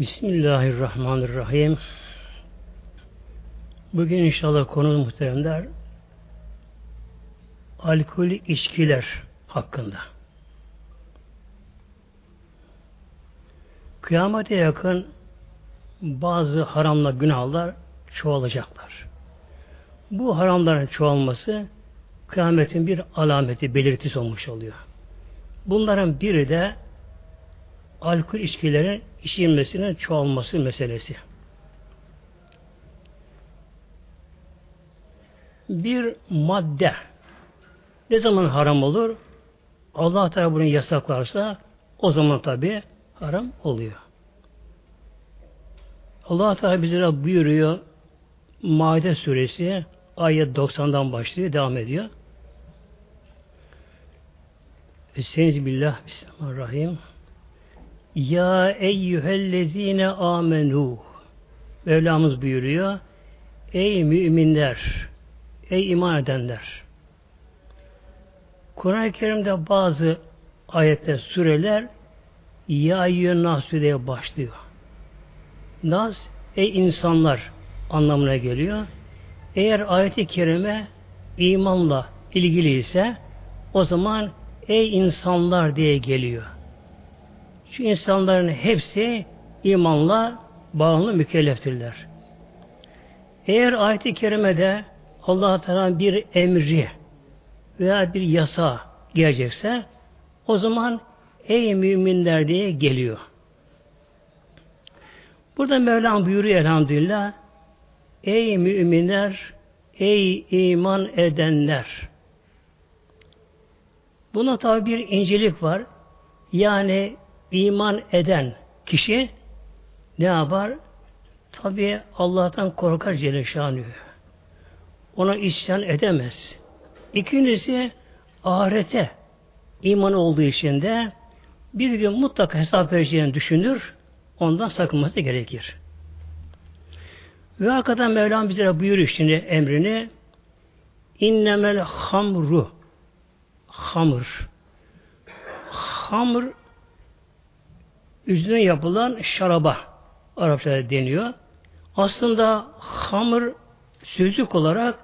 Bismillahirrahmanirrahim. Bugün inşallah konu muhteremler alkolü içkiler hakkında. Kıyamete yakın bazı haramla günahlar çoğalacaklar. Bu haramların çoğalması kıyametin bir alameti, belirtisi olmuş oluyor. Bunların biri de alkol içkilerin içilmesinin çoğalması meselesi. Bir madde ne zaman haram olur? Allah Teala bunu yasaklarsa o zaman tabi haram oluyor. Allah Teala bizlere buyuruyor Maide suresi ayet 90'dan başlıyor, devam ediyor. Estaizu billah, bismillahirrahmanirrahim. Ya eyyühellezine amenu Mevlamız buyuruyor. Ey müminler, ey iman edenler. Kur'an-ı Kerim'de bazı ayette sureler Ya eyyühen nasü diye başlıyor. Nas, ey insanlar anlamına geliyor. Eğer ayeti kerime imanla ilgili ise o zaman ey insanlar diye geliyor. Şu insanların hepsi imanla bağımlı mükelleftirler. Eğer ayet-i kerimede allah Teala bir emri veya bir yasa gelecekse o zaman ey müminler diye geliyor. Burada Mevlam buyuruyor elhamdülillah ey müminler ey iman edenler Buna tabi bir incelik var. Yani iman eden kişi ne yapar? Tabi Allah'tan korkar Celle. Ona isyan edemez. İkincisi ahirete iman olduğu için de bir gün mutlaka hesap vereceğini düşünür. Ondan sakınması gerekir. Ve hakikaten Mevlam bize buyuruyor şimdi emrini innemel hamru hamur hamur üzerine yapılan şaraba Arapçada deniyor. Aslında hamur sözlük olarak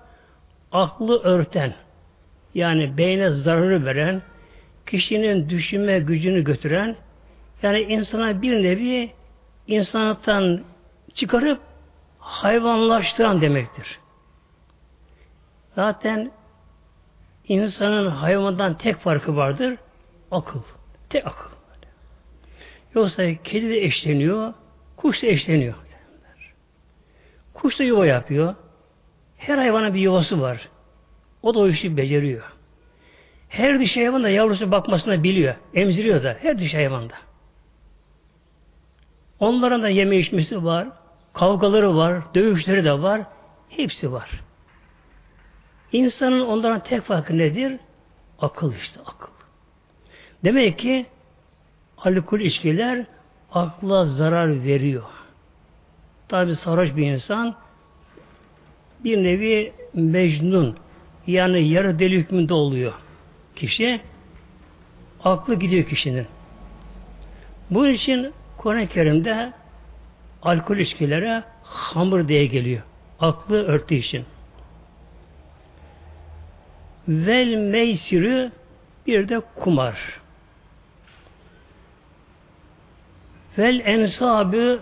aklı örten yani beyne zararı veren kişinin düşünme gücünü götüren yani insana bir nevi insanlıktan çıkarıp hayvanlaştıran demektir. Zaten insanın hayvandan tek farkı vardır. Akıl. Tek akıl. Yoksa kedi de eşleniyor, kuş da eşleniyor. Kuş da yuva yapıyor. Her hayvanın bir yuvası var. O da o işi beceriyor. Her dişi hayvan da yavrusu bakmasını biliyor. Emziriyor da. Her dişi hayvanda. Onların da yeme içmesi var. Kavgaları var. Dövüşleri de var. Hepsi var. İnsanın onların tek farkı nedir? Akıl işte akıl. Demek ki alkol içkiler akla zarar veriyor. Tabi sarhoş bir insan bir nevi mecnun yani yarı deli hükmünde oluyor kişi. Aklı gidiyor kişinin. Bu için Kur'an-ı Kerim'de alkol içkilere hamur diye geliyor. Aklı örtü için. Vel meysirü bir de kumar. Vel ensabı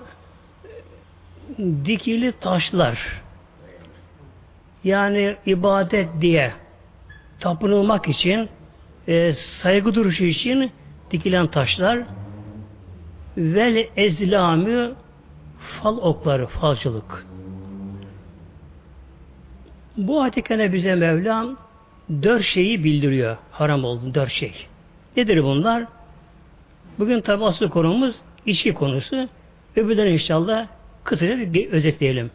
dikili taşlar. Yani ibadet diye tapınılmak için e, saygı duruşu için dikilen taşlar vel ezlamı fal okları, falcılık. Bu ayet bize Mevlam dört şeyi bildiriyor. Haram oldu dört şey. Nedir bunlar? Bugün tabi asıl konumuz içki konusu. Öbürden inşallah kısaca bir özetleyelim.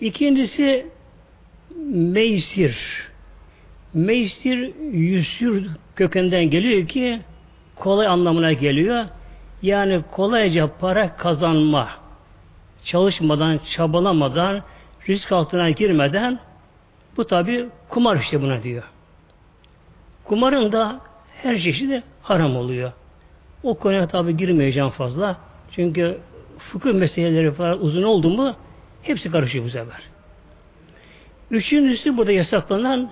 İkincisi meysir. Meysir yüsür kökenden geliyor ki kolay anlamına geliyor. Yani kolayca para kazanma. Çalışmadan, çabalamadan, risk altına girmeden bu tabi kumar işte buna diyor. Kumarın da her çeşidi haram oluyor. O konuya tabi girmeyeceğim fazla. Çünkü fıkıh meseleleri falan uzun oldu mu hepsi karışıyor bu sefer. Üçüncüsü burada yasaklanan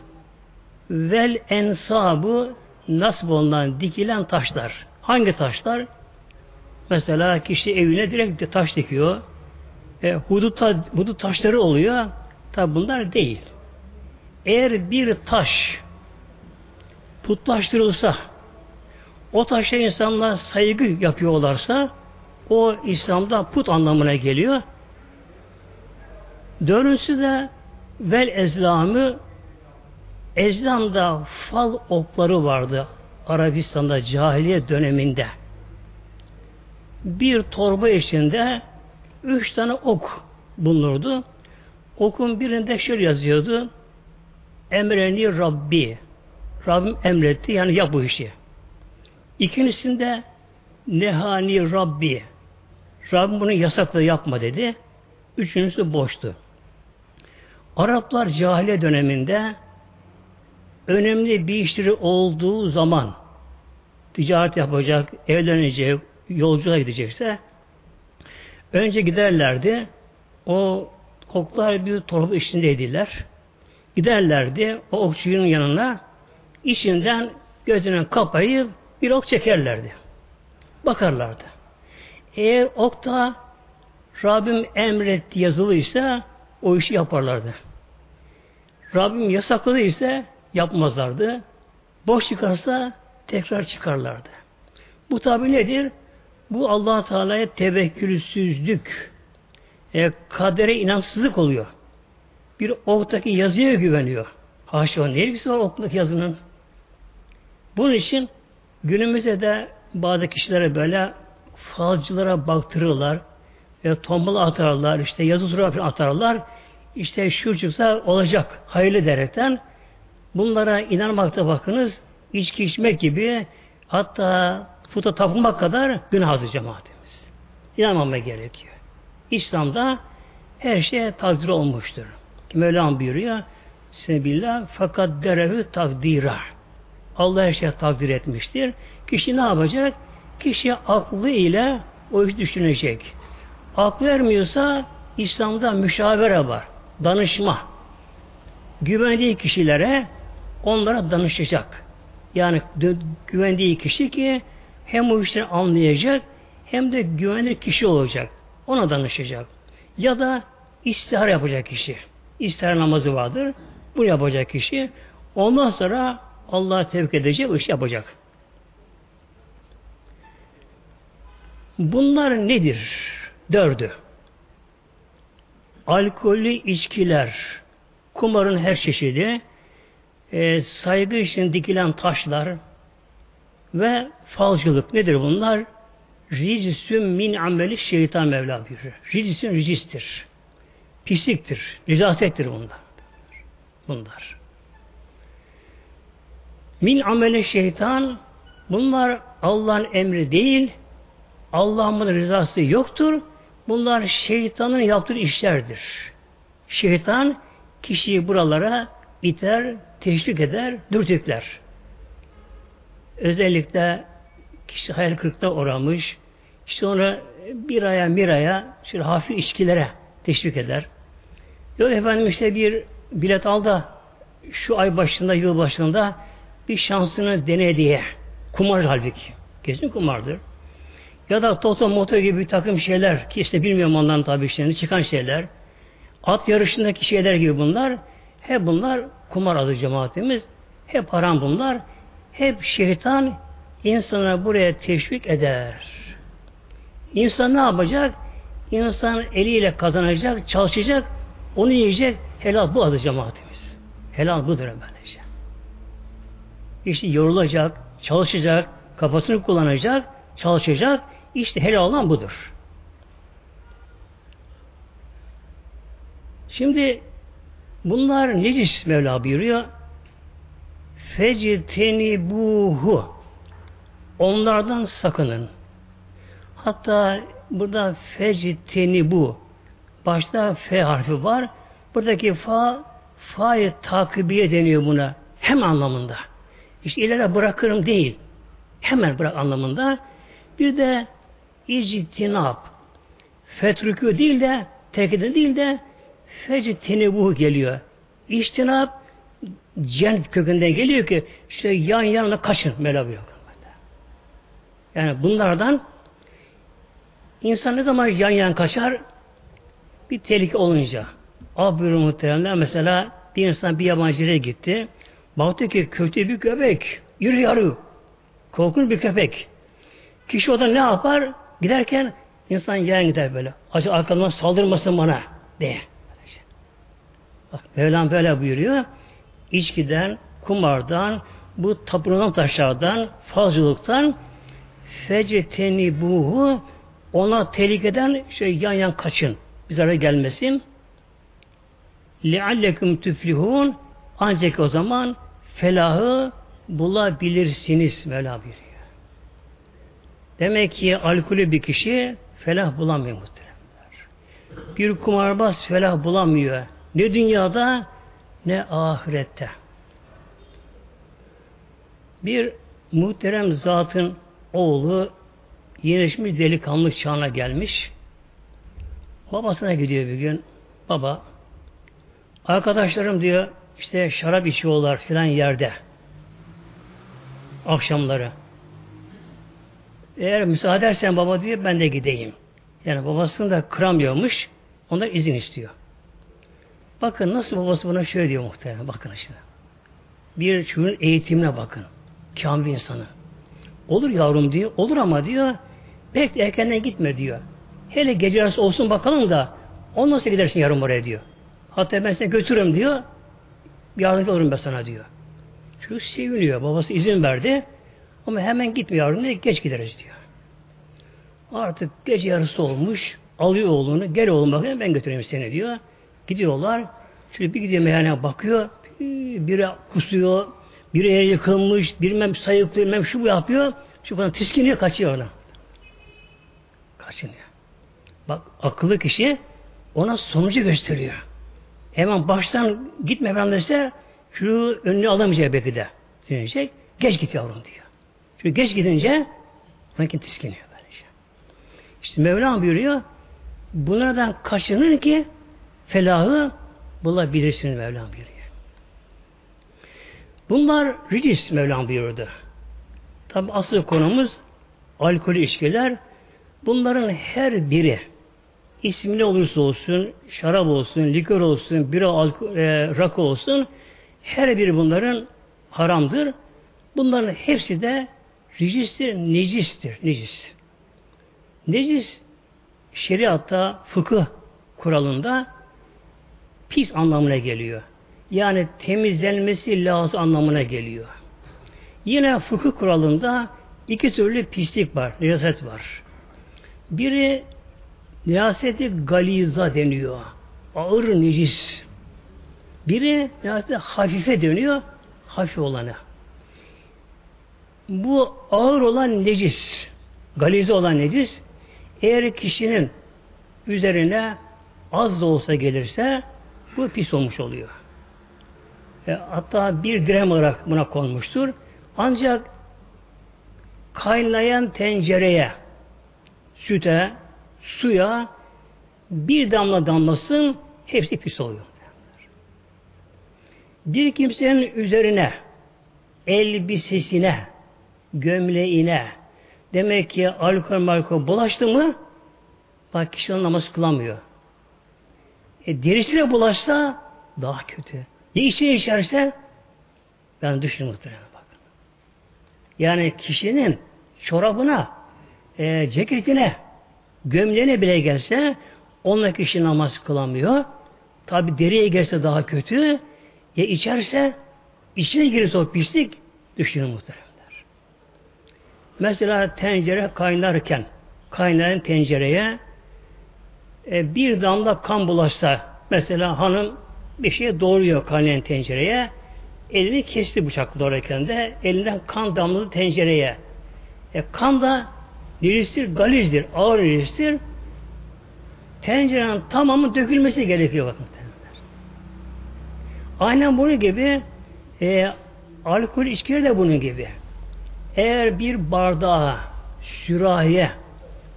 vel ensabı nasip olunan dikilen taşlar. Hangi taşlar? Mesela kişi evine direkt taş dikiyor. E, hudut, ta, hudut taşları oluyor. Tabi bunlar değil. Eğer bir taş putlaştırılsa o taşa insanlar saygı yapıyorlarsa o İslam'da put anlamına geliyor. Dördüncüsü de vel ezlamı Ezlam'da fal okları vardı Arabistan'da cahiliye döneminde. Bir torba içinde üç tane ok bulunurdu. Okun birinde şöyle yazıyordu. Emreni Rabbi. Rabbim emretti yani yap bu işi. İkincisinde Nehani Rabbi. Rabbim bunu yasakla yapma dedi. Üçüncüsü boştu. Araplar cahiliye döneminde önemli bir işleri olduğu zaman ticaret yapacak, evlenecek, yolculuğa gidecekse önce giderlerdi. O oklar bir torba içindeydiler. Giderlerdi o okçunun yanına içinden gözüne kapayıp bir ok çekerlerdi. Bakarlardı. Eğer okta Rabbim emretti yazılıysa o işi yaparlardı. Rabbim yasakladıysa yapmazlardı. Boş çıkarsa tekrar çıkarlardı. Bu tabi nedir? Bu allah Teala'ya tevekkülsüzlük, e, kadere inançsızlık oluyor. Bir oktaki yazıya güveniyor. Haşa ne ilgisi var oktaki yazının? Bunun için günümüzde de bazı kişilere böyle falcılara baktırırlar ve tombala atarlar, işte yazı tura atarlar. İşte şu çıksa olacak hayırlı derekten bunlara inanmakta bakınız içki içmek gibi hatta puta tapınmak kadar günahdır cemaatimiz. İnanmamaya gerekiyor. İslam'da her şey takdir olmuştur. Mevlam buyuruyor Sebillah fakat derevi takdira. Allah her şeyi takdir etmiştir. Kişi ne yapacak? Kişi aklı ile o iş düşünecek. Aklı ermiyorsa İslam'da müşavere var. Danışma. Güvendiği kişilere onlara danışacak. Yani güvendiği kişi ki hem o işleri anlayacak hem de güvenilir kişi olacak. Ona danışacak. Ya da istihar yapacak kişi. İstihar namazı vardır. Bu yapacak kişi. Ondan sonra Allah'a tevk edecek, o iş yapacak. Bunlar nedir? Dördü. Alkollü içkiler, kumarın her çeşidi, e, saygı için dikilen taşlar ve falcılık. Nedir bunlar? Ricisün min ameli şeytan Mevla buyuruyor. Ricisün ricistir. Pisliktir. Necasettir bunlar. Bunlar. Min ameli şeytan bunlar Allah'ın emri değil, Allah'ın rızası yoktur. Bunlar şeytanın yaptığı işlerdir. Şeytan kişiyi buralara iter, teşvik eder, dürtükler. Özellikle kişi hayal kırıkta uğramış, sonra bir aya bir aya şöyle hafif içkilere teşvik eder. Yok efendim işte bir bilet al da şu ay başında, yıl başında bir şansını dene diye. Kumar halbuki. Kesin kumardır. Ya da toto moto gibi bir takım şeyler ki işte bilmiyorum onların tabi işlerini çıkan şeyler. At yarışındaki şeyler gibi bunlar. Hep bunlar kumar adı cemaatimiz. Hep haram bunlar. Hep şeytan insana buraya teşvik eder. İnsan ne yapacak? İnsan eliyle kazanacak, çalışacak, onu yiyecek. Helal bu adı cemaatimiz. Helal budur böylece. İşte yorulacak, çalışacak, kafasını kullanacak, çalışacak. İşte helal olan budur. Şimdi bunlar necis Mevla buyuruyor. Feciteni buhu. Onlardan sakının. Hatta burada feciteni bu. Başta F harfi var. Buradaki fa fa'yı takibiye deniyor buna. Hem anlamında. İşte ileride bırakırım değil. Hemen bırak anlamında. Bir de ictinap. Fetrükü değil de terk değil de fectinibu geliyor. İçtinap cen kökünden geliyor ki işte yan yana kaçın Mevla buyuruyor. Yani bunlardan insan ne zaman yan yan kaçar? Bir tehlike olunca. Abi muhteremler mesela bir insan bir yabancı yere gitti. Baktı ki kötü bir köpek. Yürü yarı. Korkunç bir köpek. Kişi o da ne yapar? Giderken insan yan gider böyle. Acı arkamdan saldırmasın bana diye. Bak Mevlam böyle buyuruyor. İçkiden, kumardan, bu tapınan taşlardan, falcılıktan feceteni buhu ona tehlikeden şey yan yan kaçın. Bir zarar gelmesin. لِعَلَّكُمْ tüflihun ancak o zaman felahı bulabilirsiniz Mevla buyuruyor. Demek ki alkolü bir kişi felah bulamıyor muhteremler. Bir kumarbaz felah bulamıyor. Ne dünyada ne ahirette. Bir muhterem zatın oğlu yenileşmiş delikanlı çağına gelmiş. Babasına gidiyor bir gün. Baba arkadaşlarım diyor işte şarap içiyorlar filan yerde. Akşamları. Eğer müsaade edersen baba diyor ben de gideyim. Yani babasını da kıramıyormuş. Ondan izin istiyor. Bakın nasıl babası buna şöyle diyor muhtemelen. Bakın işte. Bir çocuğun eğitimine bakın. Kamil insanı. Olur yavrum diyor. Olur ama diyor pek de erkenden gitme diyor. Hele gece arası olsun bakalım da ondan sonra gidersin yarın oraya diyor. Hatta ben seni götürürüm diyor. Yardımcı olurum ben sana diyor. Çocuk seviniyor. Babası izin verdi. Ama hemen gitme yavrum diye geç gideriz diyor. Artık gece yarısı olmuş. Alıyor oğlunu. Gel oğlum bakayım ben götüreyim seni diyor. Gidiyorlar. Şöyle bir gidiyor meyhaneye bakıyor. Biri kusuyor. Biri yere yıkılmış. Bilmem sayıklıyor. Bilmem şu bu yapıyor. Şu bana tiskiniyor kaçıyor ona. Kaçınıyor. Bak akıllı kişi ona sonucu gösteriyor. Hemen baştan gitme falan dese şu önünü alamayacak belki de. Diyecek. Geç git yavrum diyor. Çünkü geç gidince makin tiskiniyor böylece. İşte Mevlam buyuruyor bunlardan kaçınır ki felahı bulabilirsiniz Mevlam buyuruyor. Bunlar ricis Mevlam buyurdu. Tabi asıl konumuz alkol içkiler. Bunların her biri ismi ne olursa olsun, şarap olsun, likör olsun, bira, alkol, e, rakı olsun, her biri bunların haramdır. Bunların hepsi de ricistir, necistir, necis. Necis, şeriatta, fıkıh kuralında pis anlamına geliyor. Yani temizlenmesi lazım anlamına geliyor. Yine fıkıh kuralında iki türlü pislik var, necaset var. Biri Niyaseti galiza deniyor. Ağır necis. Biri niyaseti hafife dönüyor. Hafif olanı. Bu ağır olan necis, galize olan necis, eğer kişinin üzerine az da olsa gelirse bu pis olmuş oluyor. E, hatta bir dirhem olarak buna konmuştur. Ancak kaynayan tencereye süte, suya bir damla damlasın hepsi pis oluyor. Bir kimsenin üzerine elbisesine gömleğine demek ki alkol malkol bulaştı mı bak kişi namaz kılamıyor. E, derisine bulaşsa daha kötü. Ya içine içerse ben düşünün muhtemelen bak. Yani kişinin çorabına, e, ceketine gömleğine bile gelse onunla kişi namaz kılamıyor. Tabi deriye gelse daha kötü. Ya içerse içine girirse o pislik düşünün muhteremler. Mesela tencere kaynarken kaynayan tencereye e, bir damla kan bulaşsa mesela hanım bir şeye doğruyor kaynayan tencereye elini kesti bıçakla doğrayken de elinden kan damladı tencereye. E, kan da Niristir, galizdir, ağır niristir. Tencerenin tamamı dökülmesi gerekiyor bakın. Aynen bunun gibi e, alkol içkiler de bunun gibi. Eğer bir bardağa sürahiye,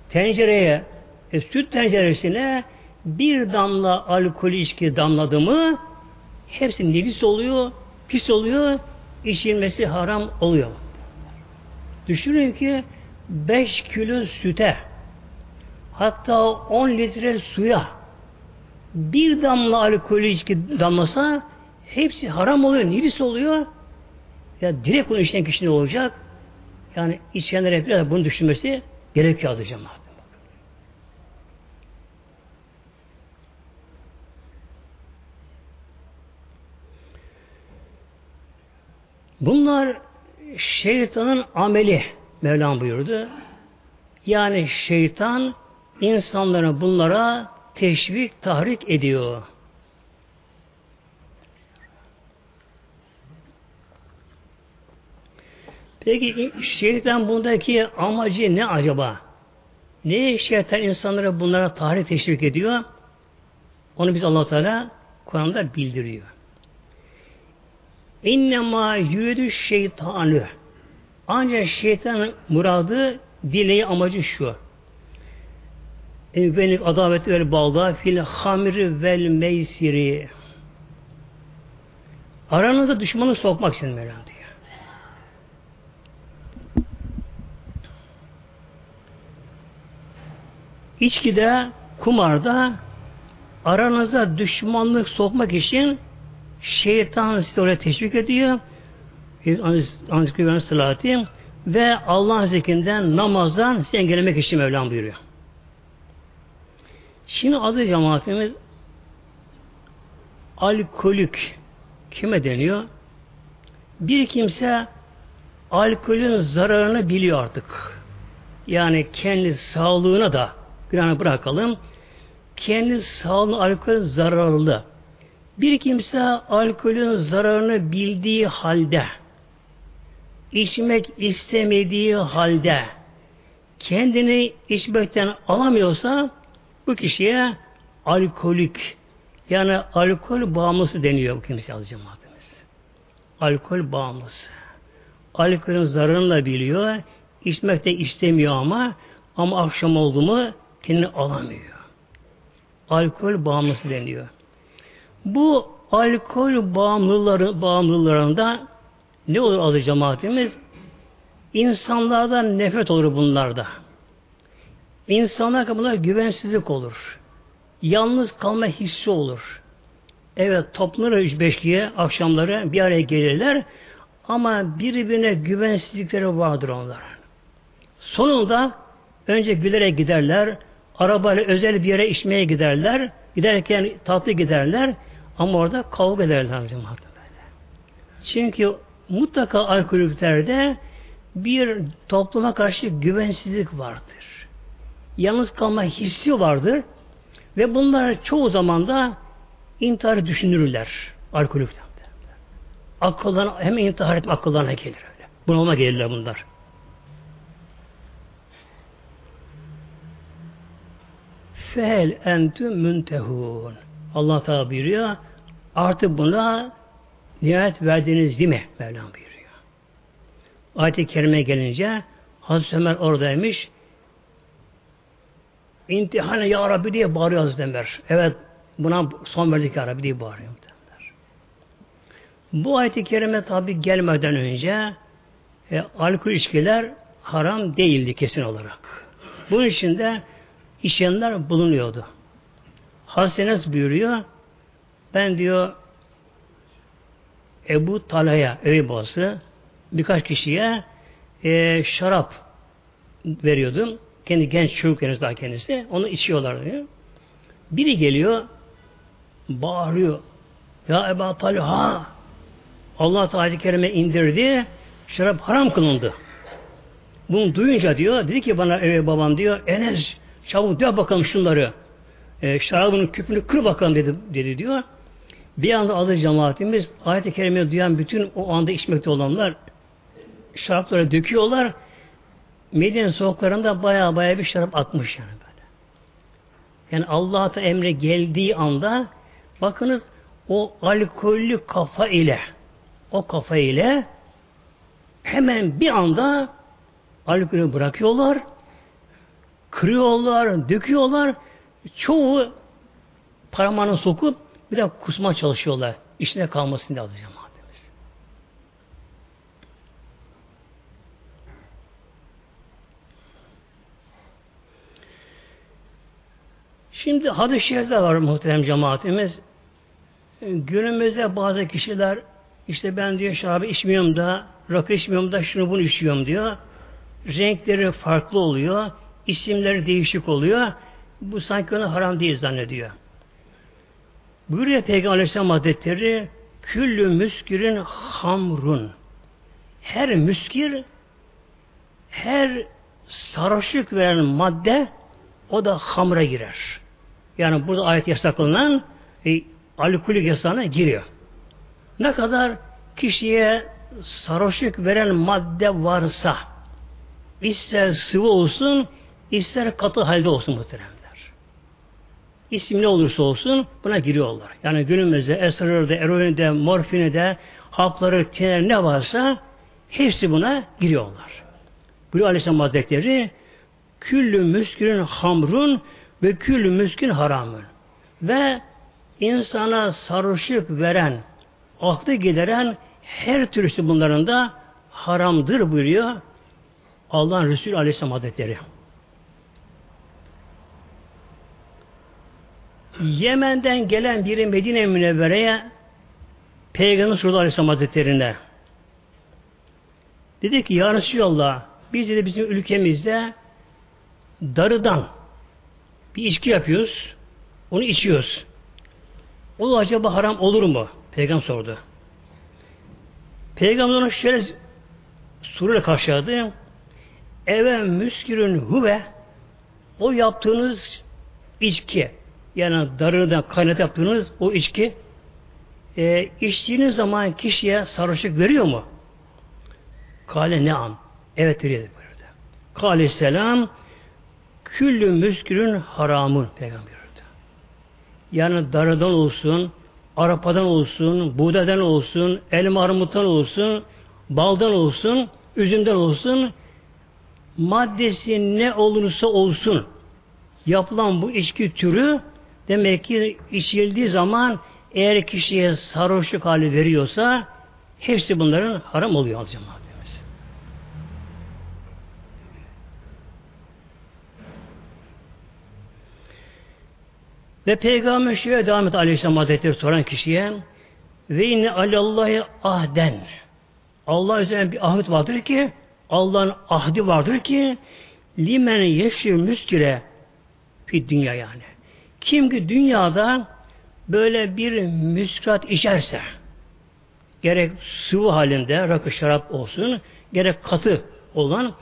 tencereye, e, süt tenceresine bir damla alkol içki damladı mı hepsi necis oluyor, pis oluyor, içilmesi haram oluyor. Düşünün ki 5 kilo süte hatta 10 litre suya bir damla alkol içki damlasa hepsi haram oluyor, necis oluyor. Ya direkt bunu içen kişi ne olacak? Yani içenlere biraz bunu düşünmesi gerekiyor azı cemaat. Bunlar şeytanın ameli Mevlam buyurdu. Yani şeytan insanları bunlara teşvik, tahrik ediyor. Peki şeytan bundaki amacı ne acaba? Ne şeytan insanları bunlara tahrik teşvik ediyor? Onu biz allah Teala Kur'an'da bildiriyor. İnnemâ yürüdü şeytanı. Ancak şeytanın muradı, dileği amacı şu. Benim adaveti vel balda fil hamiri vel meysiri. Aranıza düşmanı sokmak için Mevlam diyor. İçkide, kumarda aranıza düşmanlık sokmak için şeytan sizi oraya teşvik ediyor. Anzikri salati ve Allah'ın zikrinden, namazdan sizi engellemek için Mevlam buyuruyor. Şimdi adı cemaatimiz alkolük kime deniyor? Bir kimse alkolün zararını biliyor artık. Yani kendi sağlığına da günahını bırakalım. Kendi sağlığına alkol zararlı. Bir kimse alkolün zararını bildiği halde, içmek istemediği halde, kendini içmekten alamıyorsa, bu kişiye alkolik, yani alkol bağımlısı deniyor bu kimse az cemaatimiz. Alkol bağımlısı. Alkolün zararını da biliyor, içmek de istemiyor ama, ama akşam oldu mu kendini alamıyor. Alkol bağımlısı deniyor. Bu alkol bağımlıları, bağımlılarında ne olur adı cemaatimiz? İnsanlardan nefret olur bunlarda. İnsanlar kapına güvensizlik olur. Yalnız kalma hissi olur. Evet toplanır üç beşliğe akşamları bir araya gelirler ama birbirine güvensizlikleri vardır onlar. Sonunda önce gülerek giderler, arabayla özel bir yere içmeye giderler, giderken tatlı giderler, ama orada kavga ederler böyle. Çünkü mutlaka alkollüklerde bir topluma karşı güvensizlik vardır. Yalnız kalma hissi vardır. Ve bunlar çoğu zaman da intihar düşünürler alkolikten. Akıllarına, hem intihar etme akıllarına gelir öyle. Bunalıma gelirler bunlar. Fel entüm müntehun. Allah Teala buyuruyor. Artık buna nihayet verdiniz değil mi? Mevlam buyuruyor. Ayet-i Kerime gelince Hazreti Ömer oradaymış. İntihane ya Rabbi diye bağırıyor Hazreti Ömer. Evet buna son verdik ya Rabbi diye bağırıyor. Derler. Bu ayet-i kerime tabi gelmeden önce e, alkol içkiler haram değildi kesin olarak. Bunun içinde içenler bulunuyordu. Hazreti Enes buyuruyor ben diyor Ebu Talha'ya evi babası birkaç kişiye e, şarap veriyordum. Kendi genç çocuk henüz daha kendisi. Onu içiyorlar diyor. Biri geliyor bağırıyor. Ya Ebu Talha Allah Teala Kerime indirdi. Şarap haram kılındı. Bunu duyunca diyor, dedi ki bana eve babam diyor, Enes çabuk diyor bakalım şunları. E, şarabının küpünü kır bakalım dedi, dedi diyor. Bir anda adı cemaatimiz ayet-i kerimeyi duyan bütün o anda içmekte olanlar şarapları döküyorlar. Medine sokaklarında baya baya bir şarap atmış yani böyle. Yani Allah'a emre geldiği anda bakınız o alkollü kafa ile o kafa ile hemen bir anda alkolü bırakıyorlar, kırıyorlar, döküyorlar. Çoğu parmağını sokup bir de kusma çalışıyorlar. İçine kalmasın diye alacağım. Şimdi hadis-i şerifler var muhterem cemaatimiz. Günümüzde bazı kişiler işte ben diyor şarabı içmiyorum da rakı içmiyorum da şunu bunu içiyorum diyor. Renkleri farklı oluyor. isimleri değişik oluyor. Bu sanki ona haram değil zannediyor. Buyuruyor Peygamber Aleyhisselam Hazretleri Küllü müskirin hamrun her müskir her sarhoşluk veren madde o da hamra girer. Yani burada ayet yasaklanan e, alkolik yasağına giriyor. Ne kadar kişiye sarhoşluk veren madde varsa ister sıvı olsun ister katı halde olsun muhteremler. İsim ne olursa olsun buna giriyorlar. Yani günümüzde esrarda, eroinde, morfinide, hapları, tiner ne varsa hepsi buna giriyorlar. Buyuruyor Aleyhisselam Hazretleri küllü müskünün hamrun ve küllü müskün haramın. Ve insana sarhoşluk veren, aklı gideren her türlüsü bunların da haramdır buyuruyor Allah'ın Resulü Aleyhisselam Hazretleri. Yemen'den gelen biri Medine Münevvere'ye Peygamber sordu Aleyhisselam Hazretleri'ne. Dedi ki Ya Resulallah biz de bizim ülkemizde darıdan bir içki yapıyoruz. Onu içiyoruz. O acaba haram olur mu? Peygamber sordu. Peygamber ona şöyle soruyla karşıladı. Eve müskürün huve o yaptığınız içki yani darıdan kaynat yaptığınız o içki e, içtiğiniz zaman kişiye sarhoşluk veriyor mu? Kale ne an? Evet veriyor. Kale selam Küllü müskürün haramın peygamber buyurdu. Yani darıdan olsun, arapadan olsun, buğdaydan olsun, elma armuttan olsun, baldan olsun, üzümden olsun, maddesi ne olursa olsun yapılan bu içki türü demek ki içildiği zaman eğer kişiye sarhoşluk hali veriyorsa hepsi bunların haram oluyor az. Ve Peygamber şöyle devam et Aleyhisselam Hazretleri soran kişiye ve inne alallahi ahden Allah üzerine bir ahit vardır ki Allah'ın ahdi vardır ki limen yeşir müskire fi dünya yani. Kim ki dünyada böyle bir müskrat içerse gerek sıvı halinde rakı şarap olsun gerek katı olan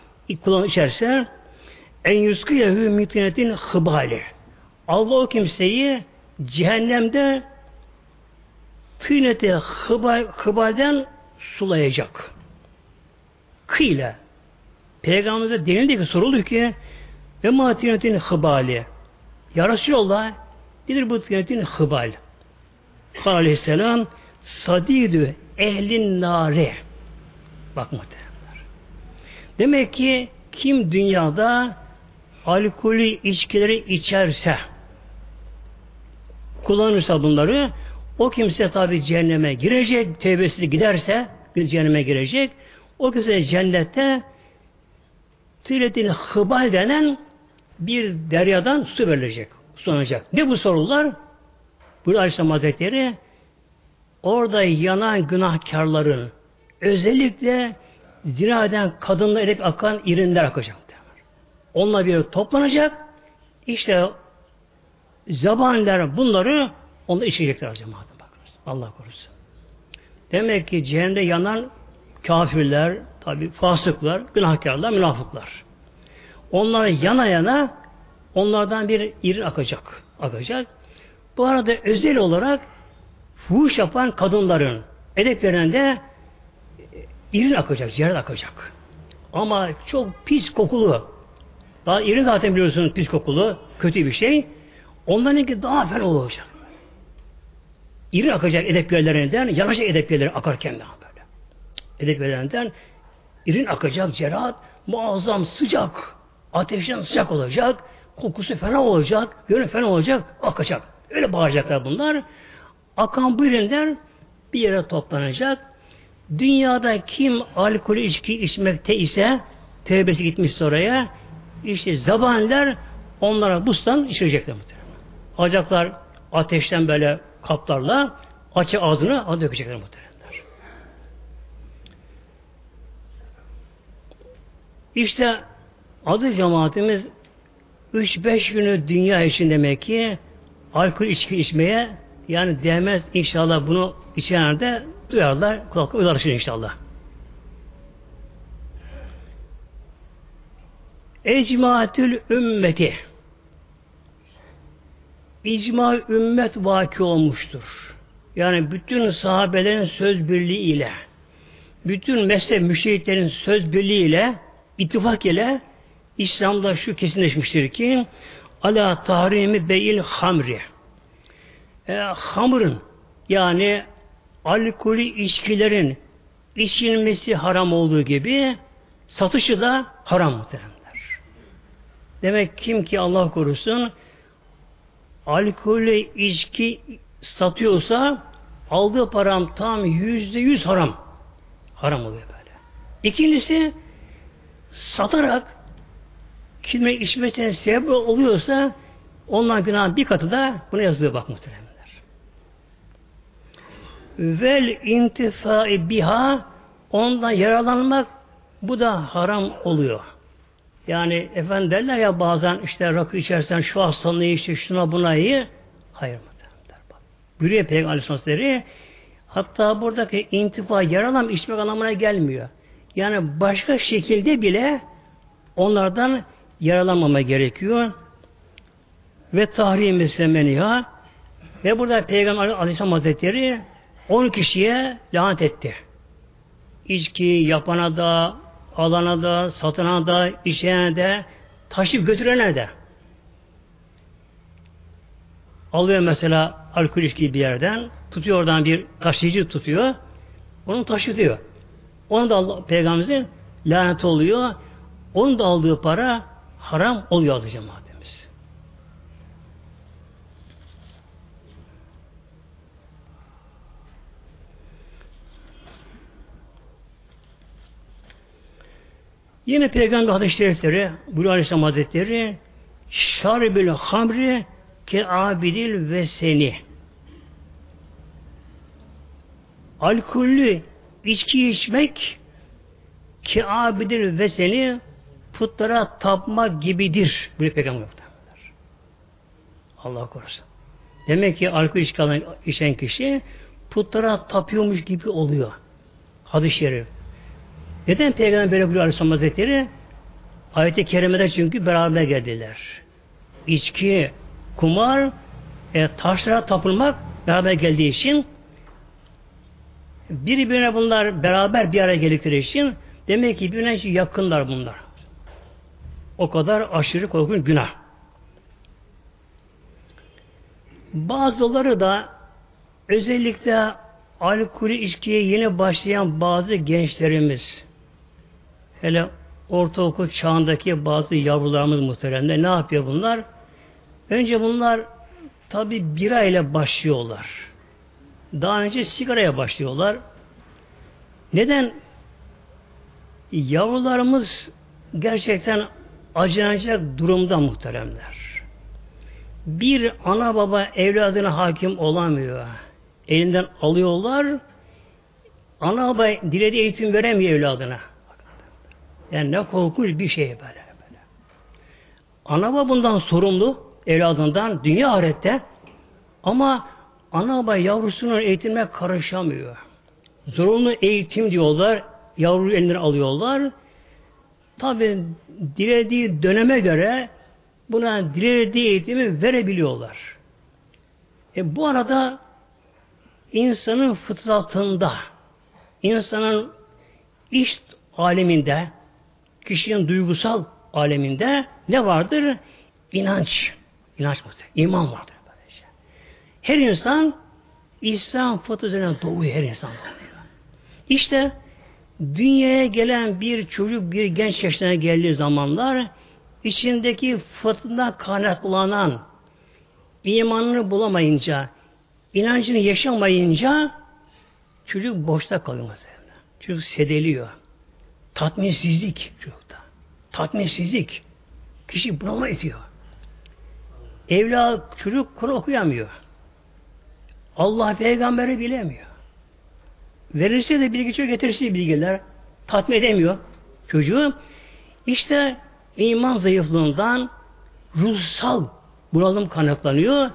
kullan içerse en yuskiyehü mitinetin hıbali Allah o kimseyi cehennemde tüynete hıbalden sulayacak. Kıyle. Peygamberimize denildi ki soruldu ki ve ma tüynetin hıbali. Ya Resulallah nedir bu tüynetin hıbal? Kal aleyhisselam sadidü ehlin nare. Bak muhteremler. Demek ki kim dünyada alkolü içkileri içerse kullanırsa bunları o kimse tabi cehenneme girecek, tevbesiz giderse cehenneme girecek. O kimse cennette tületin hıbal denen bir deryadan su verilecek, sunacak. Ne bu sorular? Bu Aleyhisselam Hazretleri orada yanan günahkarların özellikle zina eden kadınla erip akan irinler akacak. Onlar bir toplanacak. İşte Zabaniler bunları onu içecekler cemaate bakınız. Allah korusun. Demek ki cehennemde yanan kafirler, tabi fasıklar, günahkarlar, münafıklar. Onlar yana yana onlardan bir irin akacak. Akacak. Bu arada özel olarak fuhuş yapan kadınların edeplerinde irin akacak, ciğer akacak. Ama çok pis kokulu. Daha irin zaten biliyorsunuz pis kokulu, kötü bir şey. Onlarınki daha fena olacak. İri akacak edep yerlerinden, yanaşacak edep yerleri akarken daha böyle. Edep yerlerinden irin akacak, cerahat, muazzam sıcak, ateşten sıcak olacak, kokusu fena olacak, görün fena olacak, akacak. Öyle bağıracaklar bunlar. Akan bu ürünler bir yere toplanacak. Dünyada kim alkolü içki içmekte ise tevbesi gitmiş oraya işte zabaniler onlara bustan içirecekler muhtemelen. Alacaklar ateşten böyle kaplarla açı ağzını adı dökecekler muhtemelen. İşte adı cemaatimiz 3-5 günü dünya için demek ki alkol içki içmeye yani değmez inşallah bunu içenler de duyarlar, kulak uyarışır inşallah. Ecmaatül ümmeti İcma ümmet vaki olmuştur. Yani bütün sahabelerin söz birliği ile bütün mezhep müşehitlerin söz birliği ile ittifak ile İslam'da şu kesinleşmiştir ki ala tahrimi beyil hamri e, hamurun yani alkolü içkilerin içilmesi haram olduğu gibi satışı da haram muhteremler. Demek kim ki Allah korusun alkolü içki satıyorsa aldığı param tam yüzde yüz haram. Haram oluyor böyle. İkincisi satarak kime içmesine sebep oluyorsa ondan günah bir katı da buna yazılıyor bak muhteremler. Vel intifai biha ondan yararlanmak bu da haram oluyor. Yani efendim derler ya bazen işte rakı içersen şu hastalığı işte şuna buna iyi. Hayır muhtemelen bak. Buyuruyor Peygamber Hatta buradaki intifa yaralan içmek anlamına gelmiyor. Yani başka şekilde bile onlardan yaralanmama gerekiyor. Ve tahrim semeniha ve burada Peygamber Aleyhisselam Hazretleri 10 kişiye lanet etti. İçki yapana da, alana da, satana da, içene de, taşıp götürene de. Alıyor mesela alkol içki bir yerden, tutuyor oradan bir taşıyıcı tutuyor, onu taşıtıyor. Onu da Allah, Peygamberimizin lanet oluyor. Onun da aldığı para haram oluyor azı cemaatimiz. Yine Peygamber hadis-i şerifleri, Bülü Aleyhisselam Hazretleri şarbil hamri ke abidil ve seni alkollü içki içmek ki abidir ve seni putlara tapmak gibidir. Böyle peygamber Allah korusun. Demek ki alkol içki alan, içen kişi putlara tapıyormuş gibi oluyor. Hadis-i. Neden Peygamber böyle buyuruyor Aleyhisselam Hazretleri? Ayet-i Kerime'de çünkü beraber geldiler. İçki, kumar, e, taşlara tapılmak beraber geldiği için birbirine bunlar beraber bir araya geldikleri için demek ki birbirine yakınlar bunlar. O kadar aşırı korkunç günah. Bazıları da özellikle alkolü içkiye yeni başlayan bazı gençlerimiz hele ortaokul çağındaki bazı yavrularımız muhteremde ne yapıyor bunlar? Önce bunlar tabi bira ile başlıyorlar. Daha önce sigaraya başlıyorlar. Neden? Yavrularımız gerçekten acınacak durumda muhteremler. Bir ana baba evladına hakim olamıyor. Elinden alıyorlar. Ana baba dilediği eğitim veremiyor evladına. Yani ne korkunç bir şey böyle. böyle. Ana baba bundan sorumlu evladından dünya ahirette ama ana baba yavrusunun eğitimine karışamıyor. Zorunlu eğitim diyorlar. Yavru elinden alıyorlar. Tabi dilediği döneme göre buna dilediği eğitimi verebiliyorlar. E bu arada insanın fıtratında, insanın iş aleminde, kişinin duygusal aleminde ne vardır? İnanç. İnanç mıdır? İman vardır. Her insan İslam fıtratı üzerine doğuyor her insan. İşte dünyaya gelen bir çocuk, bir genç yaşına geldiği zamanlar içindeki fıtına kaynaklanan imanını bulamayınca, inancını yaşamayınca çocuk boşta kalıyor. Çocuk sedeliyor. Tatminsizlik çocukta. Tatminsizlik. Kişi bunalıma itiyor. Evlat çocuk Kur'an okuyamıyor. Allah peygamberi bilemiyor. Verirse de bilgi çok getirisi bilgiler. Tatmin edemiyor çocuğu. İşte iman zayıflığından ruhsal bunalım kaynaklanıyor.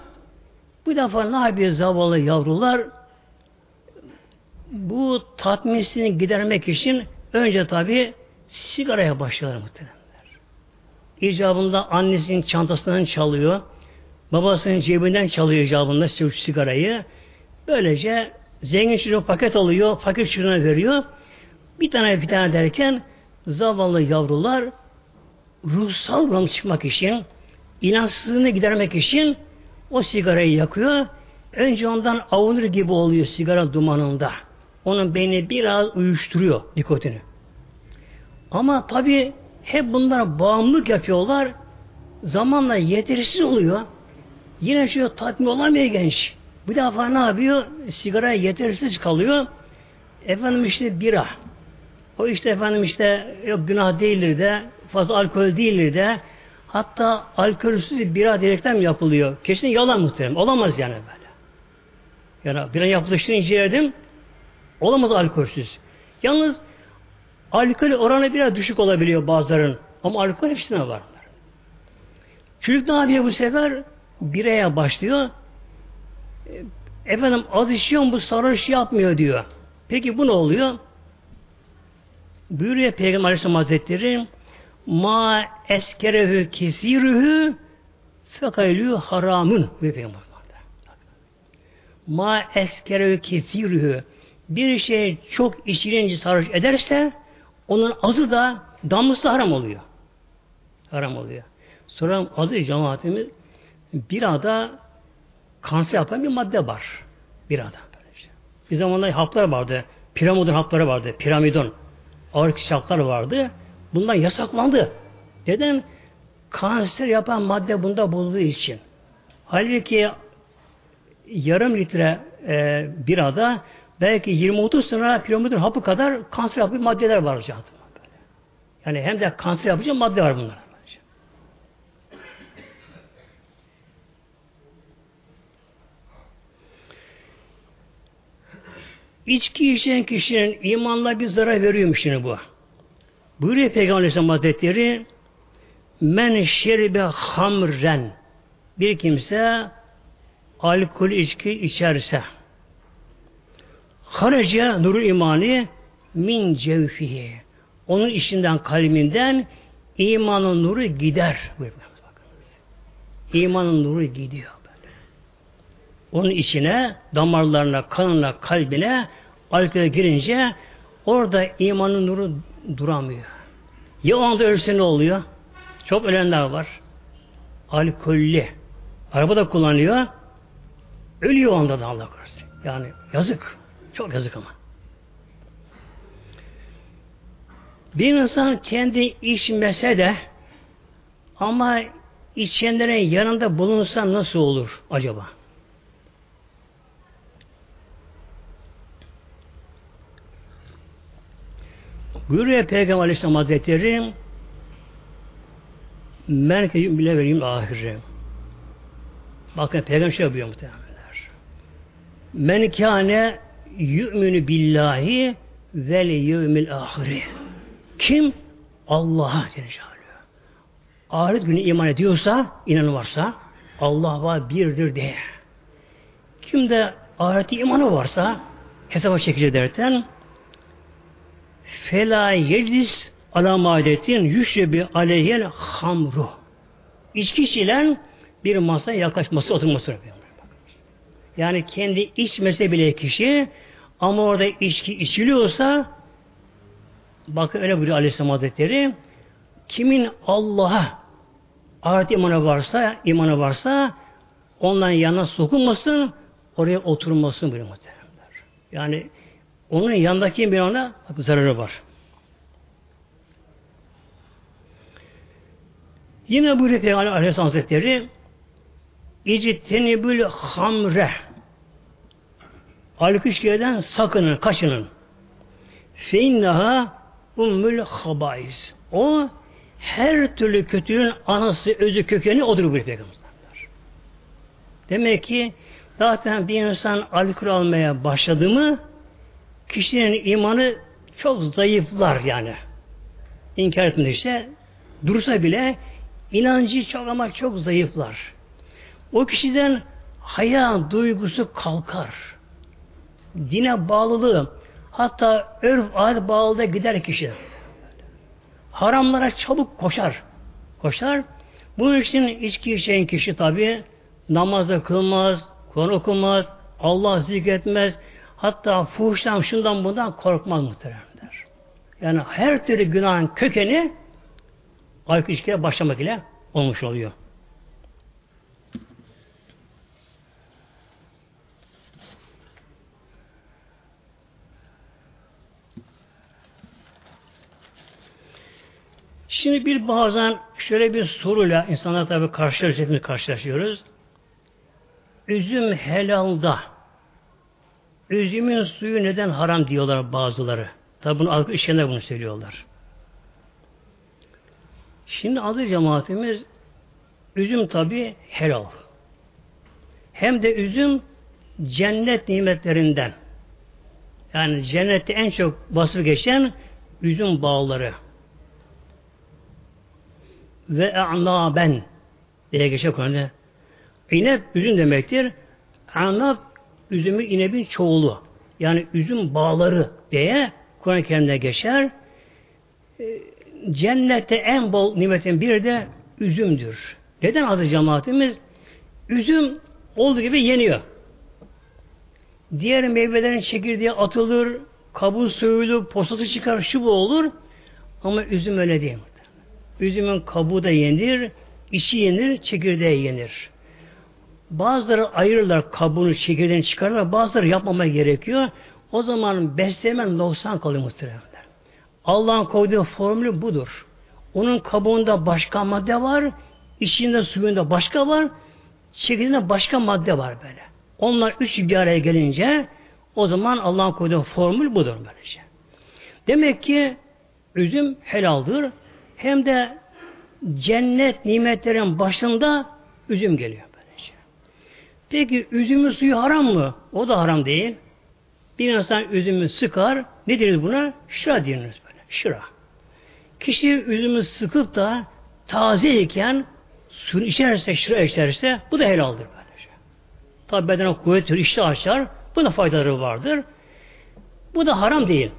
Bu defa ne yapıyor zavallı yavrular? Bu tatminsini gidermek için önce tabi sigaraya başlıyorlar muhtemelenler. İcabında annesinin çantasından çalıyor. Babasının cebinden çalıyor icabında sigarayı. Böylece zengin çocuk paket alıyor, fakir çocuğuna veriyor. Bir tane bir tane derken zavallı yavrular ruhsal bulanım çıkmak için, inançsızlığını gidermek için o sigarayı yakıyor. Önce ondan avunur gibi oluyor sigara dumanında. Onun beyni biraz uyuşturuyor nikotini. Ama tabi hep bunlar bağımlılık yapıyorlar. Zamanla yetersiz oluyor. Yine şu tatmin olamıyor genç. Bu defa ne yapıyor? Sigaraya yetersiz kalıyor. Efendim işte bira. O işte efendim işte yok günah değildir de fazla alkol değildir de hatta alkolsüz bira direkten mi yapılıyor? Kesin yalan muhtemelen. Olamaz yani böyle. Yani bira yapılışını inceledim. Olamaz alkolsüz. Yalnız alkol oranı biraz düşük olabiliyor bazıların. Ama alkol hepsine var. Çocuk ne yapıyor bu sefer? Biraya başlıyor. Efendim az içiyorum bu sarhoş yapmıyor diyor. Peki bu ne oluyor? Buyuruyor Peygamber Aleyhisselam Hazretleri ma eskerehü kesirühü fekaylü haramun ma eskerehü kesirühü bir şey çok içilince sarhoş ederse onun azı da damlısı da haram oluyor. Haram oluyor. Sonra adı cemaatimiz bir ada kanser yapan bir madde var. Bir ada. Işte. Bir zamanlar haplar vardı. Piramidon hapları vardı. Piramidon. Ağır haplar vardı. Bunlar yasaklandı. Neden? Kanser yapan madde bunda bulunduğu için. Halbuki yarım litre e, bir ada belki 20-30 sene piramidon hapı kadar kanser yapıcı maddeler var. Yani hem de kanser yapıcı madde var bunlar. İçki içen kişinin imanla bir zarar veriyormuş şimdi bu. Buyuruyor Peygamber Aleyhisselam Hazretleri Men şeribe hamren bir kimse alkol içki içerse haraca nuru imani min cevfihi onun içinden kalbinden imanın nuru gider. İmanın nuru gidiyor. Onun içine, damarlarına, kanına, kalbine alkol girince orada imanın nuru duramıyor. Ya o anda ölse ne oluyor? Çok ölenler var. Alkollü. Araba da kullanıyor. Ölüyor o anda da Allah korusun. Yani yazık. Çok yazık ama. Bir insan kendi içmese de ama içenlerin yanında bulunsa nasıl olur acaba? Buyuruyor Peygamber Aleyhisselam Hazretleri men bile vereyim ahire. Bakın Peygamber şey yapıyor muhtemelenler. Men kâne yu'minu billahi vel yevmil ahire. Kim? Allah'a Celle Ahiret günü iman ediyorsa, inanı varsa, Allah var birdir diye. Kim de ahireti imanı varsa, hesaba çekici derken, Fela yeclis ala madetin yüşrebi aleyhel hamru. İçki içilen bir masaya yaklaşması, oturması. Yani kendi içmese bile kişi ama orada içki içiliyorsa bakın öyle buyuruyor Aleyhisselam Hazretleri kimin Allah'a ahiret imanı varsa imanı varsa onların yanına sokulmasın oraya oturmasın buyuruyor Yani Onun yanındaki bir ona zararı var. Yine bu Peygamber Aleyhisselam Hazretleri İcitenibül hamre Alkışkiyeden sakının, kaçının. Feinnaha ummül habaiz. O her türlü kötülüğün anası, özü, kökeni odur bu peygamberler. Demek ki zaten bir insan alkol almaya başladı mı kişinin imanı çok zayıflar yani. İnkar etmedi. Dursa bile inancı çok ama çok zayıflar. O kişiden haya duygusu kalkar. Dine bağlılığı hatta örf adet bağlılığa gider kişi. Haramlara çabuk koşar. Koşar. Bu için içki içen kişi tabi namazda kılmaz, Kur'an okumaz, Allah zikretmez, hatta fuhuştan şundan bundan korkmaz muhteremler. Yani her türlü günahın kökeni alkol içkiye başlamak ile olmuş oluyor. Şimdi bir bazen şöyle bir soruyla insanlar tabi karşılaşıyoruz. Üzüm helalda. Üzümün suyu neden haram diyorlar bazıları. Tabi bunu alkol içenler bunu söylüyorlar. Şimdi adı cemaatimiz üzüm tabi helal. Hem de üzüm cennet nimetlerinden. Yani cennette en çok basıp geçen üzüm bağları ve a'naben diye geçer Kur'an'da. İnep üzüm demektir. Anab üzümü inebin çoğulu. Yani üzüm bağları diye Kur'an-ı Kerim'de geçer. E, cennette en bol nimetin biri de üzümdür. Neden adı cemaatimiz? Üzüm olduğu gibi yeniyor. Diğer meyvelerin çekirdeği atılır, kabuğu soyulur, posası çıkar, şu bu olur. Ama üzüm öyle değil. Üzümün kabuğu da yenir, içi yenir, çekirdeği yenir. Bazıları ayırırlar kabuğunu, çekirdeğini çıkarırlar. Bazıları yapmama gerekiyor. O zaman beslemen 90 kalıyor muhtemelen. Allah'ın koyduğu formülü budur. Onun kabuğunda başka madde var, içinde suyunda başka var, çekirdeğinde başka madde var böyle. Onlar üç bir araya gelince o zaman Allah'ın koyduğu formül budur böylece. Demek ki üzüm helaldir hem de cennet nimetlerin başında üzüm geliyor. Peki üzümün suyu haram mı? O da haram değil. Bir insan üzümü sıkar. Ne deriz buna? Şıra diyoruz böyle. Şıra. Kişi üzümü sıkıp da tazeyken suyunu içerse, şıra içerse bu da helaldir böylece. Tabi bedene kuvvet verir, işte açar. Bu da faydaları vardır. Bu da haram değil.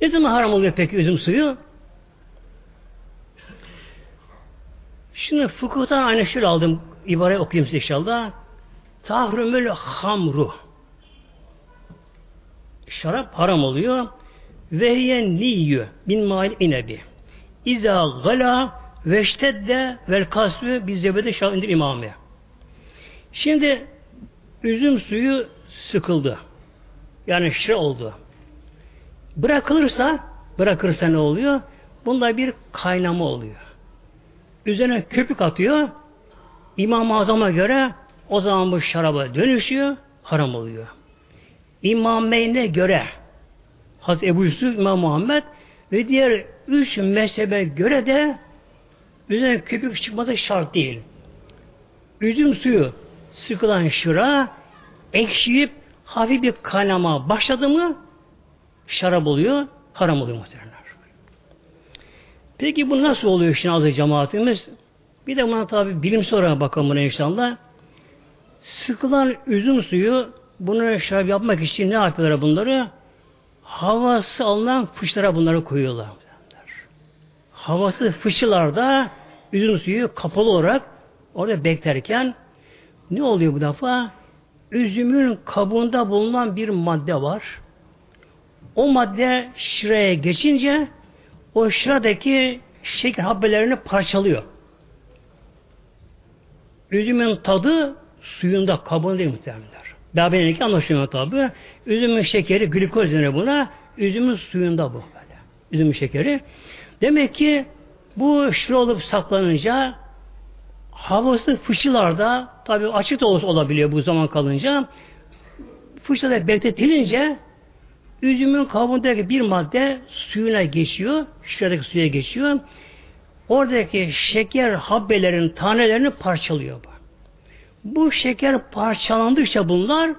Ne zaman haram oluyor peki üzüm suyu? Şimdi fıkıhtan aynı şöyle aldım. İbare okuyayım size inşallah. Tahrümül hamru. Şarap haram oluyor. Vehyen niyyü bin mail inebi. İza gala veştedde vel kasvü biz zebede şahindir imamı. Şimdi üzüm suyu sıkıldı. Yani şire oldu. Bırakılırsa bırakırsa ne oluyor? Bunda bir kaynama oluyor üzerine köpük atıyor. İmam-ı Azam'a göre o zaman bu şaraba dönüşüyor, haram oluyor. İmam Meyn'e göre Hazreti Ebu Yusuf, İmam Muhammed ve diğer üç mezhebe göre de üzerine köpük çıkması şart değil. Üzüm suyu sıkılan şıra ekşiyip hafif bir kaynama başladı mı şarap oluyor, haram oluyor muhtemelen. Peki bu nasıl oluyor şimdi azı cemaatimiz? Bir de buna tabi bilim sonra bakalım buna inşallah. Sıkılan üzüm suyu bunu şarap yapmak için ne yapıyorlar bunları? Havası alınan fışlara bunları koyuyorlar. Havası fışılarda üzüm suyu kapalı olarak orada beklerken ne oluyor bu defa? Üzümün kabuğunda bulunan bir madde var. O madde şıraya geçince o şıradaki şeker habbelerini parçalıyor. Üzümün tadı suyunda kabuğunda değil muhtemelenler. Beraberlik anlaşılıyor tabi. Üzümün şekeri glikoz denir buna. Üzümün suyunda bu böyle. Üzümün şekeri. Demek ki bu şişre olup saklanınca havası fışılarda tabi açık da olabiliyor bu zaman kalınca fışılarda bekletilince üzümün kabuğundaki bir madde suyuna geçiyor. Şişredeki suya geçiyor. Oradaki şeker habbelerin tanelerini parçalıyor. Bu şeker parçalandıkça bunlar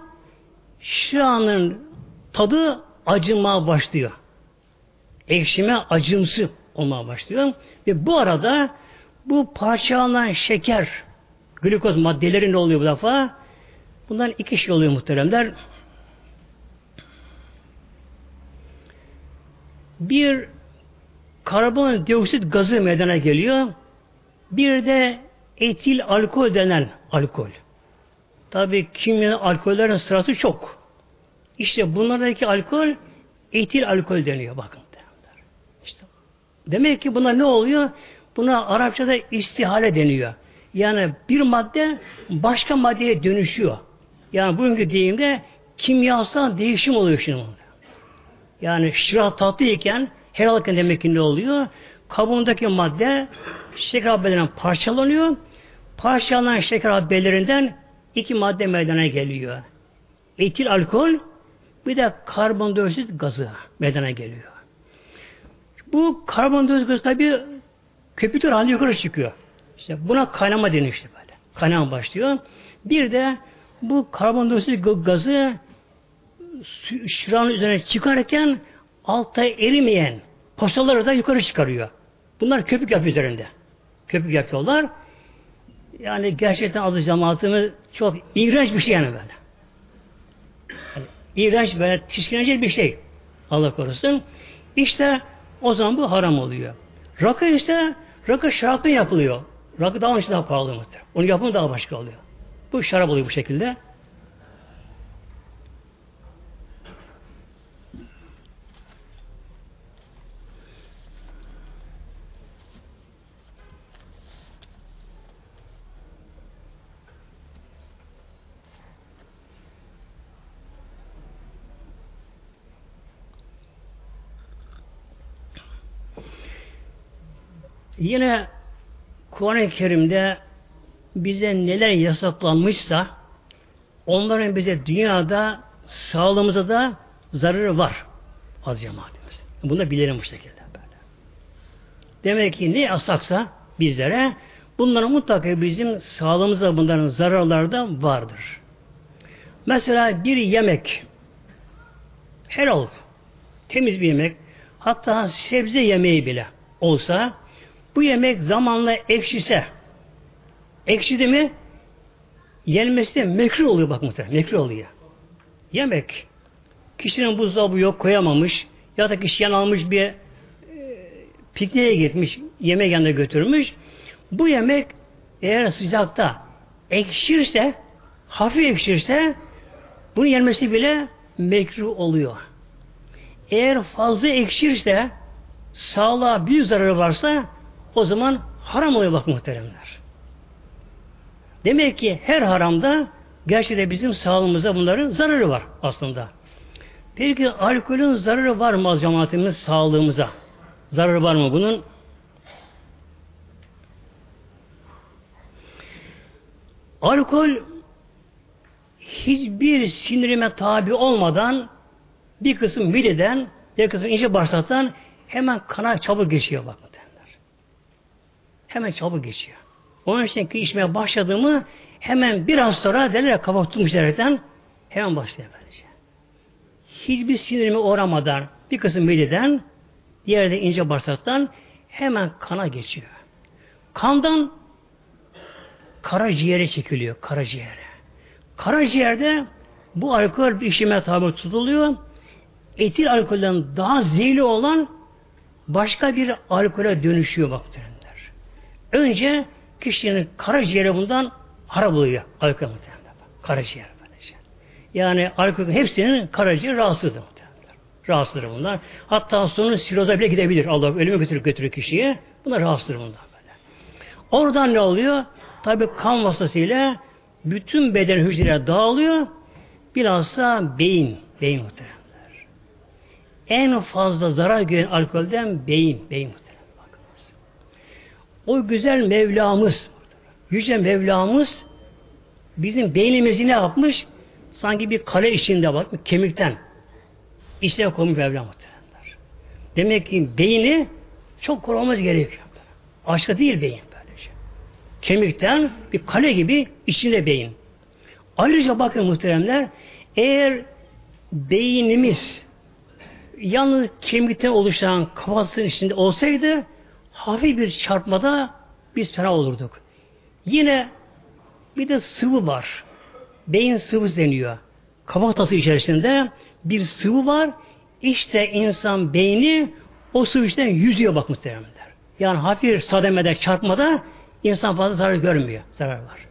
şiranın tadı acımaya başlıyor. Ekşime acımsı olmaya başlıyor. Ve bu arada bu parçalanan şeker glikoz maddeleri ne oluyor bu defa? Bundan iki şey oluyor muhteremler. Bir karbondioksit gazı meydana geliyor. Bir de etil alkol denen alkol. Tabi kimya alkollerin sırası çok. İşte bunlardaki alkol etil alkol deniyor bakın. İşte. Demek ki buna ne oluyor? Buna Arapçada istihale deniyor. Yani bir madde başka maddeye dönüşüyor. Yani bugünkü deyimde kimyasal değişim oluyor şimdi. Yani şirah tatlı iken her alırken demek ki ne oluyor? Kabuğundaki madde şeker habbelerinden parçalanıyor. Parçalanan şeker habbelerinden iki madde meydana geliyor. Etil alkol bir de karbondioksit gazı meydana geliyor. Bu karbondioksit gazı tabi köpüktür halinde yukarı çıkıyor. İşte buna kaynama deniyor işte böyle. Kaynama başlıyor. Bir de bu karbondioksit gazı şuranın üzerine çıkarken altta erimeyen posaları da yukarı çıkarıyor. Bunlar köpük yapıyor üzerinde. Köpük yapıyorlar. Yani gerçekten adı cemaatimiz çok iğrenç bir şey yani böyle. Yani iğrenç böyle tişkinecek bir şey. Allah korusun. İşte o zaman bu haram oluyor. Rakı işte rakı şaraptan yapılıyor. Rakı daha önce daha pahalı muhtemelen. Onun yapımı daha başka oluyor. Bu şarap oluyor bu şekilde. Yine Kur'an-ı Kerim'de bize neler yasaklanmışsa onların bize dünyada sağlığımıza da zararı var. Az cemaatimiz. Bunu da bilelim bu şekilde böyle. Demek ki ne yasaksa bizlere bunların mutlaka bizim sağlığımıza bunların zararları da vardır. Mesela bir yemek helal temiz bir yemek hatta sebze yemeği bile olsa bu yemek zamanla ekşise ekşidi mi yenmesi de mekruh oluyor bak muhtemelen. Mekruh oluyor. Yemek kişinin buzdolabı yok koyamamış ya da kişi yanılmış bir e, pikniğe gitmiş yemek yanına götürmüş. Bu yemek eğer sıcakta ekşirse hafif ekşirse bunun yenmesi bile mekruh oluyor. Eğer fazla ekşirse sağlığa büyük zararı varsa o zaman haram oluyor bak muhteremler. Demek ki her haramda gerçekten bizim sağlığımıza bunların zararı var aslında. Peki alkolün zararı var mı cemaatimiz sağlığımıza? Zararı var mı bunun? Alkol hiçbir sinirime tabi olmadan bir kısım mideden bir kısım ince bağırsaktan hemen kana çabuk geçiyor bak. Hemen çabuk geçiyor. Onun için ki içmeye başladığımı hemen biraz sonra derler kafa tutmuş derken hemen başlıyor böylece. Hiçbir sinirime uğramadan bir kısım mideden diğer de ince bağırsaktan hemen kana geçiyor. Kandan karaciğere çekiliyor. Karaciğere. Karaciğerde bu alkol bir işime tabi tutuluyor. Etil alkolden daha zehirli olan başka bir alkole dönüşüyor baktığında. Önce kişinin karaciğeri bundan harap oluyor. Alkol muhtemelen. Karaciğer. Yani alkol hepsinin karaciğeri rahatsızdır muhtemelen. Rahatsızdır bunlar. Hatta sonra siroza bile gidebilir. Allah ölüme götürür götürür kişiye. Bunlar rahatsızdır bunlar böyle. Oradan ne oluyor? Tabi kan vasıtasıyla bütün beden hücreler dağılıyor. bilhassa beyin, beyin muhteremler. En fazla zarar gören alkolden beyin, beyin muhterem. O güzel Mevlamız, yüce Mevlamız bizim beynimizi ne yapmış? Sanki bir kale içinde var, kemikten. İçine koymuş Mevlam muhteremler. Demek ki beyni çok korumamız gerekiyor. Aşka değil beyin böylece. Kemikten bir kale gibi içinde beyin. Ayrıca bakın muhteremler eğer beynimiz yalnız kemikten oluşan kafasının içinde olsaydı hafif bir çarpmada biz fena olurduk. Yine bir de sıvı var. Beyin sıvı deniyor. Kafatası içerisinde bir sıvı var. İşte insan beyni o sıvı içinden yüzüyor bak muhteremler. Yani hafif sademede, çarpmada insan fazla zarar görmüyor. Zarar var.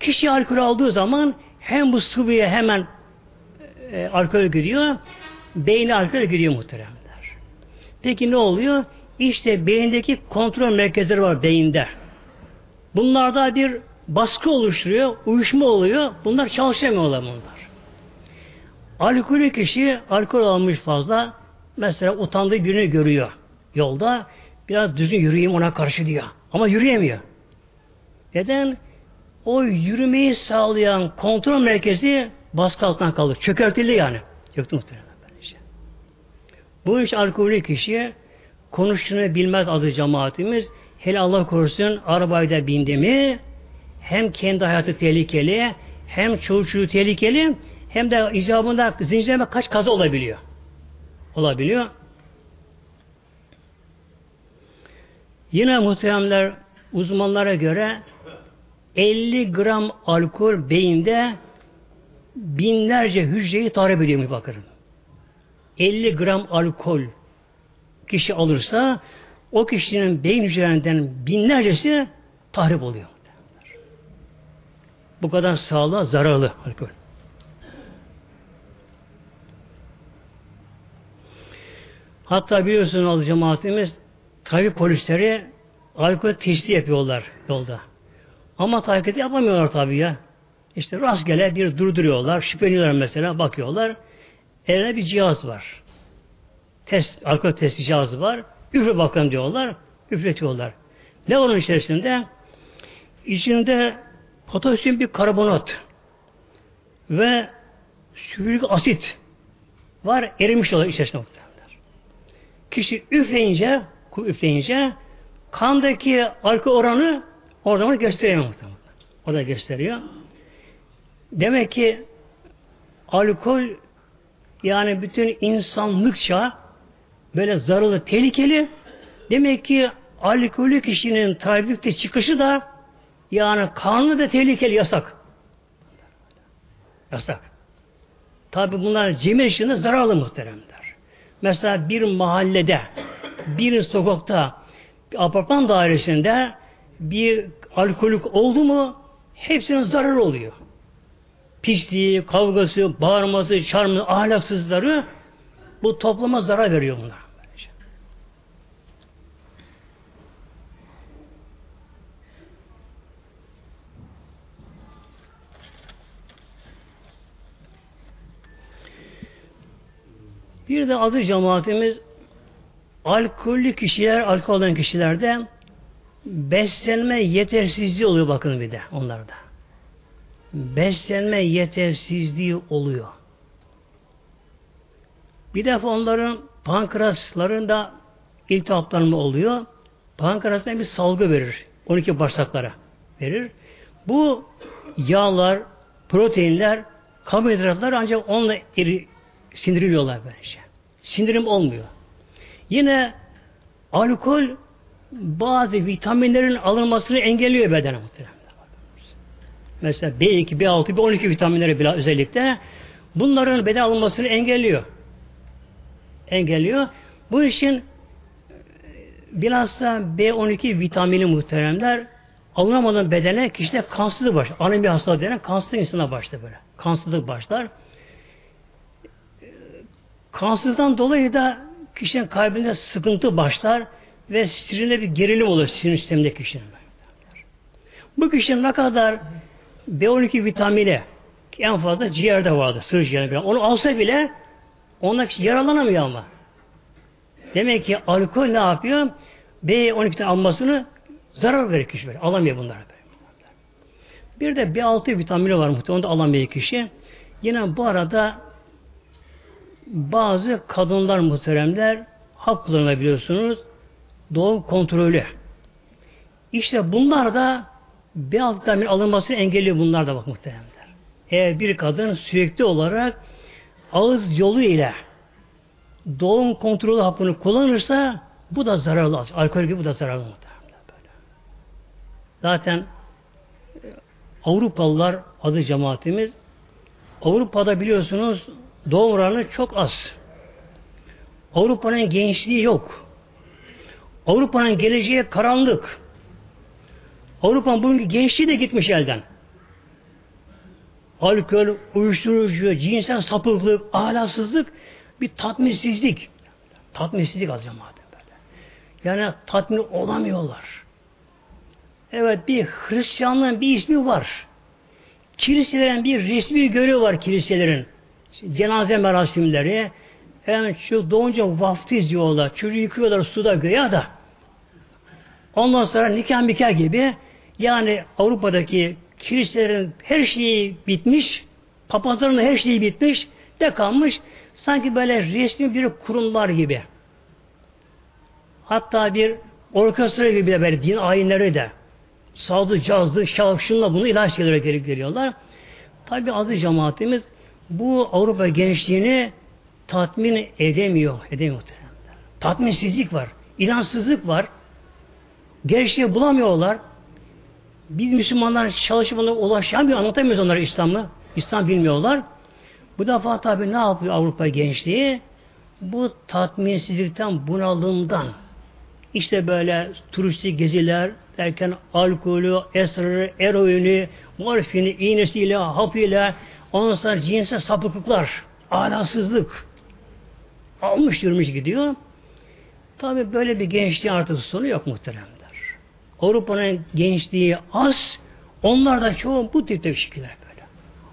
Kişi alkol aldığı zaman hem bu sıvıya hemen e, alkol gidiyor, beyni alkol gidiyor muhteremler. Peki ne oluyor? İşte beyindeki kontrol merkezleri var beyinde. Bunlarda bir baskı oluşturuyor, uyuşma oluyor. Bunlar çalışamıyorlar bunlar. Alkolü kişi alkol almış fazla mesela utandığı birini görüyor yolda. Biraz düzgün yürüyeyim ona karşı diyor. Ama yürüyemiyor. Neden? O yürümeyi sağlayan kontrol merkezi baskı altından kalır. Çökertildi yani. Yoktu muhtemelen böylece. Bu iş alkolü kişi konuştuğunu bilmez adı cemaatimiz. Hele Allah korusun arabaya bindi mi hem kendi hayatı tehlikeli hem çocuğu tehlikeli hem de icabında zincirleme kaç kaza olabiliyor. Olabiliyor. Yine muhteremler uzmanlara göre 50 gram alkol beyinde binlerce hücreyi tahrip ediyormuş bakın. 50 gram alkol kişi alırsa o kişinin beyin hücrelerinden binlercesi tahrip oluyor. Bu kadar sağlığa zararlı alkol. Hatta biliyorsunuz cemaatimiz trafik polisleri alkol testi yapıyorlar yolda. Ama takip yapamıyorlar tabii ya. İşte rastgele bir durduruyorlar, şüpheleniyorlar mesela, bakıyorlar. Eline bir cihaz var. Test, alkol testi cihazı var. Üfle bakalım diyorlar, üfletiyorlar. Ne onun içerisinde? İçinde potasyum bir karbonat ve sülfürik asit var, erimiş oluyor içerisinde Kişi üfleyince, üfleyince kandaki alkol oranı orada gösteriyor muhtemelen. Orada gösteriyor. Demek ki alkol yani bütün insanlıkça böyle zararlı, tehlikeli. Demek ki alkolü kişinin tabilikte çıkışı da yani kanunu da tehlikeli, yasak. Yasak. Tabi bunlar cemil içinde zararlı muhteremler. Mesela bir mahallede, bir sokakta, bir apartman dairesinde bir alkolik oldu mu hepsinin zararı oluyor. Pisliği, kavgası, bağırması, çarmı, ahlaksızları bu topluma zarar veriyor bunlar. Bir de adı cemaatimiz alkollü kişiler, alkol olan kişilerde beslenme yetersizliği oluyor bakın bir de onlarda. Beslenme yetersizliği oluyor. Bir defa onların pankreaslarında iltihaplanma oluyor. Pankreasına bir salgı verir. 12 bağırsaklara verir. Bu yağlar, proteinler, karbonhidratlar ancak onunla eri, sindiriliyorlar böylece. Sindirim olmuyor. Yine alkol bazı vitaminlerin alınmasını engelliyor bedene muhtemelen. Mesela B2, B6, B12 vitaminleri bile özellikle bunların beden alınmasını engelliyor. Engelliyor. Bu için bilhassa B12 vitamini muhteremler alınamadan bedene kişide kansızlık başlar. Anemi hastalığı denen kansızlık insana başlar böyle. Kansızlık başlar. Kansızlıktan dolayı da kişinin kalbinde sıkıntı başlar ve sinirinde bir gerilim olur sinir sistemindeki kişinin. Bu kişinin ne kadar B12 vitamini En fazla ciğerde vardı. Sır ciğerde. Onu alsa bile onlar yaralanamıyor ama. Demek ki alkol ne yapıyor? B12'den almasını zarar verir kişi böyle. Alamıyor bunları böyle. Bir de B6 vitamini var muhtemelen. Onu da alamıyor kişi. Yine bu arada bazı kadınlar muhteremler hap kullanabiliyorsunuz. Doğum kontrolü. İşte bunlar da B6 vitamini alınmasını engelliyor bunlar da bak muhteremler. Eğer bir kadın sürekli olarak ağız yolu ile doğum kontrolü hapını kullanırsa bu da zararlı. Alkol gibi bu da zararlı muhtemelen. Böyle. Zaten e, Avrupalılar adı cemaatimiz Avrupa'da biliyorsunuz doğum oranı çok az. Avrupa'nın gençliği yok. Avrupa'nın geleceği karanlık. Avrupa'nın bugünkü gençliği de gitmiş elden. Alkol, uyuşturucu, cinsel sapıklık, ahlaksızlık bir tatminsizlik. Tatminsizlik az böyle. Yani tatmin olamıyorlar. Evet bir Hristiyanlığın bir ismi var. Kiliselerin bir resmi görevi var kiliselerin. Cenaze merasimleri, yani şu doğunca vaftiz diyorlar. Çocuğu yıkıyorlar suda göğe da. Ondan sonra nikah nikah gibi yani Avrupa'daki kiliselerin her şeyi bitmiş, papazların her şeyi bitmiş, ne kalmış? Sanki böyle resmi bir kurumlar gibi. Hatta bir orkestra gibi de böyle din ayinleri de sazlı, cazlı, şarkışınla bunu ilaç gelerek gelip geliyorlar. Tabi adı cemaatimiz bu Avrupa gençliğini tatmin edemiyor. Edemiyor. Tatminsizlik var. İnansızlık var. Gençliği bulamıyorlar. Biz Müslümanlar çalışıp onlara ulaşamıyor, anlatamıyoruz onlara İslam'ı. İslam bilmiyorlar. Bu defa tabi ne yapıyor Avrupa gençliği? Bu tatminsizlikten, bunalımdan, işte böyle turistik geziler derken alkolü, esrarı, eroini, morfini, iğnesiyle, hapıyla, ondan sonra cinsel sapıklıklar, ahlaksızlık almış yürümüş gidiyor. Tabi böyle bir gençliğin artık sonu yok muhteremler. Avrupa'nın gençliği az, onlar da çoğu bu tipte şekiller böyle.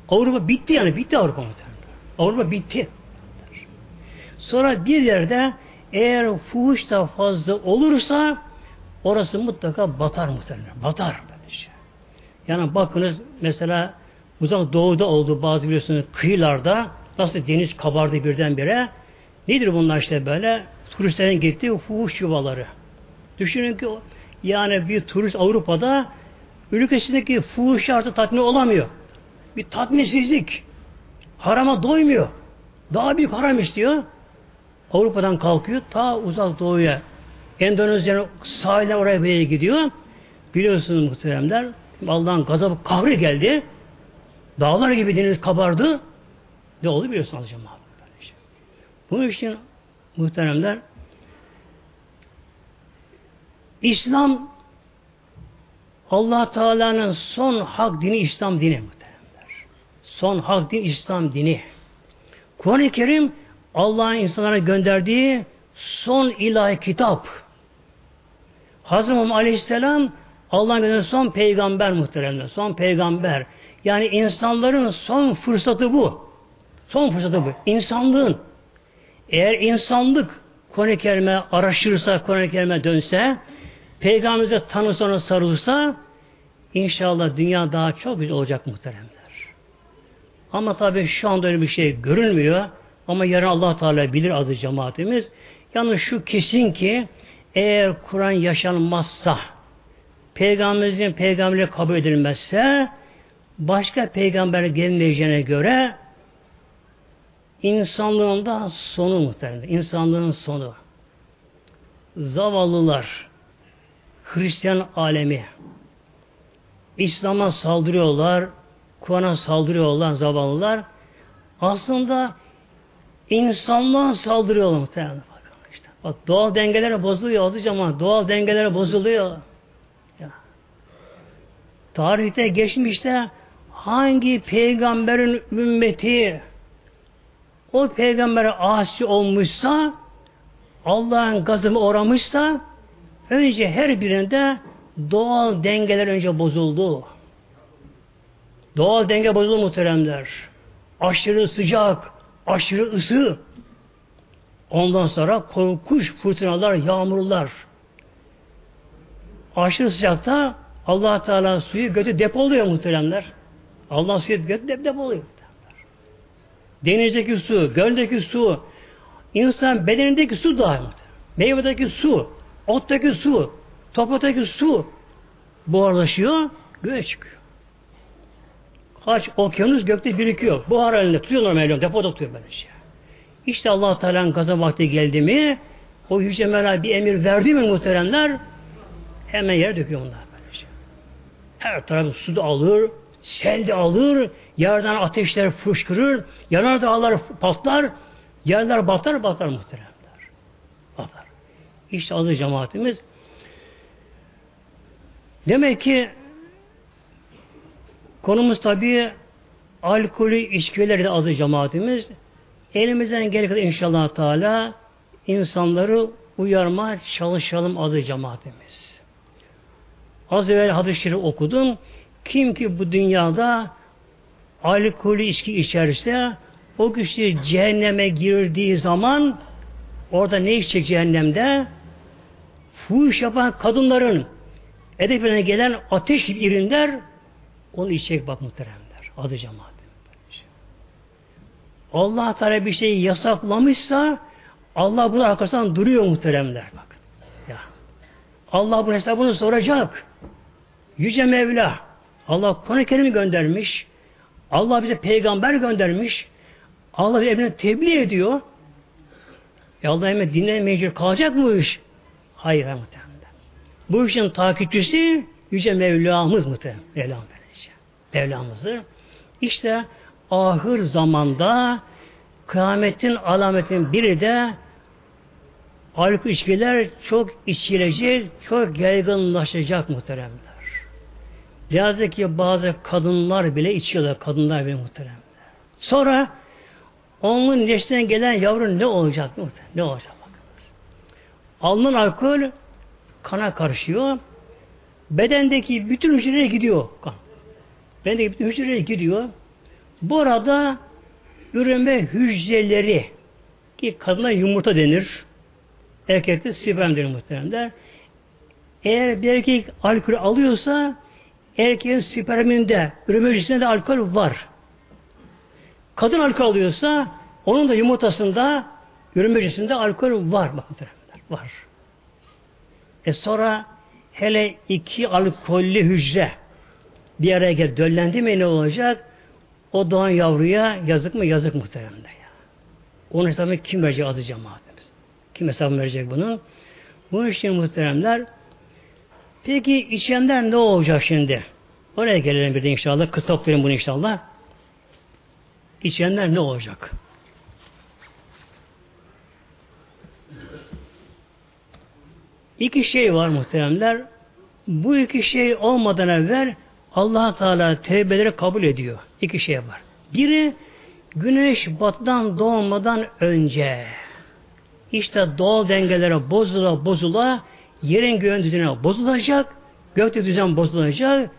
Avrupa bitti yani, bitti Avrupa muhteremler. Avrupa bitti. Sonra bir yerde eğer fuhuş da fazla olursa orası mutlaka batar muhtemelen. Batar böylece. Şey. Yani bakınız mesela uzak doğuda oldu bazı biliyorsunuz kıyılarda nasıl deniz kabardı birdenbire. Nedir bunlar işte böyle? Turistlerin gittiği fuhuş yuvaları. Düşünün ki yani bir turist Avrupa'da ülkesindeki fuhuş artık tatmin olamıyor. Bir tatminsizlik. Harama doymuyor. Daha büyük haram istiyor. Avrupa'dan kalkıyor ta uzak doğuya Endonezya'nın sahile oraya böyle gidiyor. Biliyorsunuz muhteremler Allah'ın gazabı kahri geldi. Dağlar gibi deniz kabardı. Ne oldu biliyorsunuz cemaat. Bunun için muhteremler İslam Allah Teala'nın son hak dini İslam dini muhteremler. Son hak dini İslam dini. Kur'an-ı Kerim Allah'ın insanlara gönderdiği son ilahi kitap. Muhammed Aleyhisselam Allah'ın son peygamber muhteremler. Son peygamber. Yani insanların son fırsatı bu. Son fırsatı bu. İnsanlığın. Eğer insanlık Kur'an-ı Kerim'e araştırırsa, Kur'an-ı Kerim'e dönse, Peygamberimize tanırsa ona sarılırsa, inşallah dünya daha çok güzel olacak muhteremler. Ama tabii şu anda öyle bir şey görünmüyor. Ama yarın allah Teala bilir azı cemaatimiz. Yalnız şu kesin ki eğer Kur'an yaşanmazsa Peygamberimizin peygamberliği kabul edilmezse başka peygamber gelmeyeceğine göre insanlığın da sonu muhtemelen. İnsanlığın sonu. Zavallılar Hristiyan alemi İslam'a saldırıyorlar, Kur'an'a saldırıyorlar zavallılar. Aslında insanlığa saldırıyorlar muhtemelen. İşte. Bak doğal dengeler bozuluyor adı zaman doğal dengeler bozuluyor. Ya. Tarihte geçmişte hangi peygamberin ümmeti o peygambere asi olmuşsa Allah'ın gazımı uğramışsa önce her birinde doğal dengeler önce bozuldu. Doğal denge bozulur muhteremler. Aşırı sıcak, aşırı ısı. Ondan sonra korkunç fırtınalar, yağmurlar. Aşırı sıcakta allah Teala suyu götü depoluyor muhteremler. Allah suyu götü dep depoluyor. Denizdeki su, göldeki su, insan bedenindeki su dahi meyvedeki su, ottaki su, topraktaki su buharlaşıyor, göğe çıkıyor. Kaç okyanus gökte birikiyor. Buhar halinde tutuyorlar Mevlam. Depoda tutuyor böyle şey. İşte allah Teala'nın gaza vakti geldi mi o Yüce Mevla bir emir verdi mi muhteremler hemen yere döküyor bunlar böyle şey. Her tarafı su da alır, sel de alır, yerden ateşler fışkırır, yanar dağlar patlar, yerler batar batar muhteremler. Batar. İşte adı cemaatimiz. Demek ki Konumuz tabi alkolü içkileri de adı cemaatimiz. Elimizden kadar inşallah Teala insanları uyarma çalışalım adı cemaatimiz. Az evvel hadisleri okudum. Kim ki bu dünyada alkolü içki içerse o kişi cehenneme girdiği zaman orada ne içecek cehennemde? Fuhuş yapan kadınların edebine gelen ateş gibi irinler onu içecek bak muhteremler. Adı cemaat. Allah Teala bir şeyi yasaklamışsa Allah bunun arkasından duruyor muhteremler bak. Ya. Allah bu hesabını soracak. Yüce Mevla. Allah Kur'an-ı Kerim'i göndermiş. Allah bize peygamber göndermiş. Allah emrine tebliğ ediyor. Ya Allah hemen dinlemeyecek kalacak mı bu iş? Hayır muhtemelen. Bu işin takipçisi Yüce Mevlamız muhtemelen. Mevlam. Mevlamızı. İşte ahır zamanda kıyametin alametin biri de alkol içkiler çok içilecek, çok yaygınlaşacak muhteremler. Lazım ki bazı kadınlar bile içiyorlar, kadınlar bile muhteremler. Sonra onun neşten gelen yavru ne olacak muhterem? Ne olacak bakınız. Alınan alkol kana karışıyor. Bedendeki bütün hücrelere gidiyor kan. Bendeki hücreye gidiyor. Bu arada üreme hücreleri ki kadına yumurta denir. Erkekte sperm denir muhteremler. Eğer bir erkek alkol alıyorsa erkeğin sperminde, üreme hücresinde de alkol var. Kadın alkol alıyorsa onun da yumurtasında, üreme hücresinde alkol var. Bakın var. E sonra hele iki alkollü hücre bir araya gelip döllendi mi ne olacak? O doğan yavruya yazık mı? Yazık muhteremde ya. Onun hesabını kim verecek adı cemaatimiz? Kim hesabını verecek bunu? Bu için muhteremler peki içenler ne olacak şimdi? Oraya gelelim bir de inşallah. Kısa okuyalım bunu inşallah. İçenler ne olacak? İki şey var muhteremler. Bu iki şey olmadan evvel allah Teala tevbeleri kabul ediyor. İki şey var. Biri güneş batıdan doğmadan önce işte doğal dengelere bozula bozula yerin göğün düzeni bozulacak, gökte düzen bozulacak.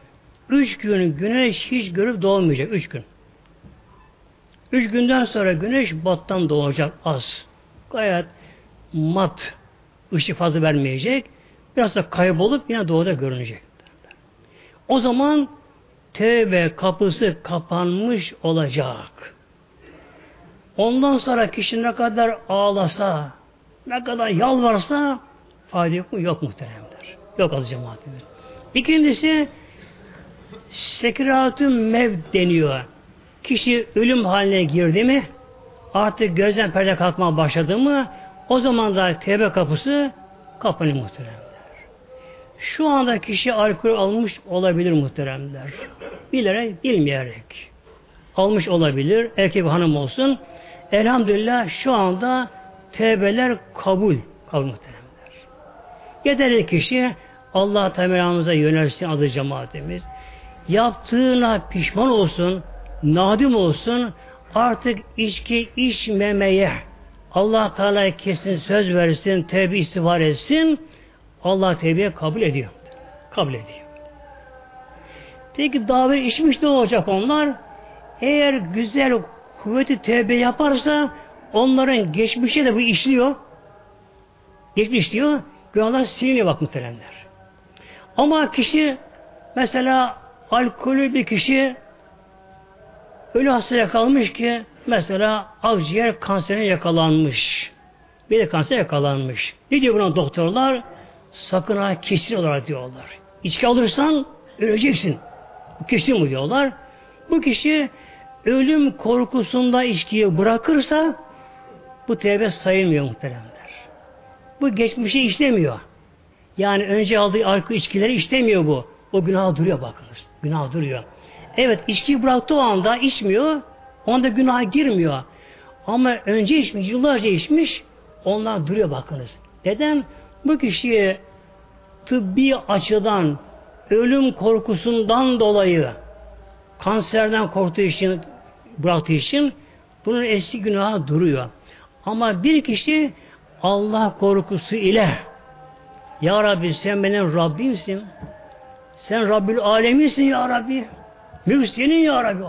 Üç gün güneş hiç görüp doğmayacak. Üç gün. Üç günden sonra güneş battan doğacak az. Gayet mat ışık fazla vermeyecek. Biraz da kaybolup yine doğuda görünecek. O zaman tevbe kapısı kapanmış olacak. Ondan sonra kişi ne kadar ağlasa, ne kadar yalvarsa fayda yok mu? Yok az cemaatimiz. İkincisi sekiratün mev deniyor. Kişi ölüm haline girdi mi artık gözden perde kalkmaya başladı mı o zaman da tevbe kapısı kapanıyor muhterem. Şu anda kişi alkol almış olabilir muhteremler. Bilerek, bilmeyerek. Almış olabilir. Erkek hanım olsun. Elhamdülillah şu anda tevbeler kabul. Kabul muhteremler. Yeter kişi Allah Teala'mıza yönelsin adı cemaatimiz. Yaptığına pişman olsun, nadim olsun, artık içki içmemeye Allah Teala kesin söz versin, tevbe istiğfar etsin, Allah tevbe kabul ediyor. Kabul ediyor. Peki davet içmiş ne olacak onlar? Eğer güzel kuvveti tevbe yaparsa onların geçmişe de bu işliyor. Geçmiş diyor. Günahlar siliniyor bak muhteremler. Ama kişi mesela alkolü bir kişi öyle hasta yakalanmış ki mesela akciğer kanserine yakalanmış. Bir de kanser yakalanmış. Ne diyor buna doktorlar? Sakın ha kesin olarak diyorlar. İçki alırsan öleceksin. Kesin bu diyorlar. Bu kişi ölüm korkusunda içkiyi bırakırsa bu tevbe sayılmıyor muhteremler. Bu geçmişi işlemiyor. Yani önce aldığı alkol içkileri işlemiyor bu. O günah duruyor bakınız. Günah duruyor. Evet içki bıraktığı o anda içmiyor. Onda günah girmiyor. Ama önce içmiş, yıllarca içmiş onlar duruyor bakınız. Neden? Bu kişiye tıbbi açıdan ölüm korkusundan dolayı kanserden korktuğu için bıraktığı için bunun eski günahı duruyor. Ama bir kişi Allah korkusu ile Ya Rabbi sen benim Rabbimsin. Sen Rabbül Aleminsin Ya Rabbi. Mülk Ya Rabbi.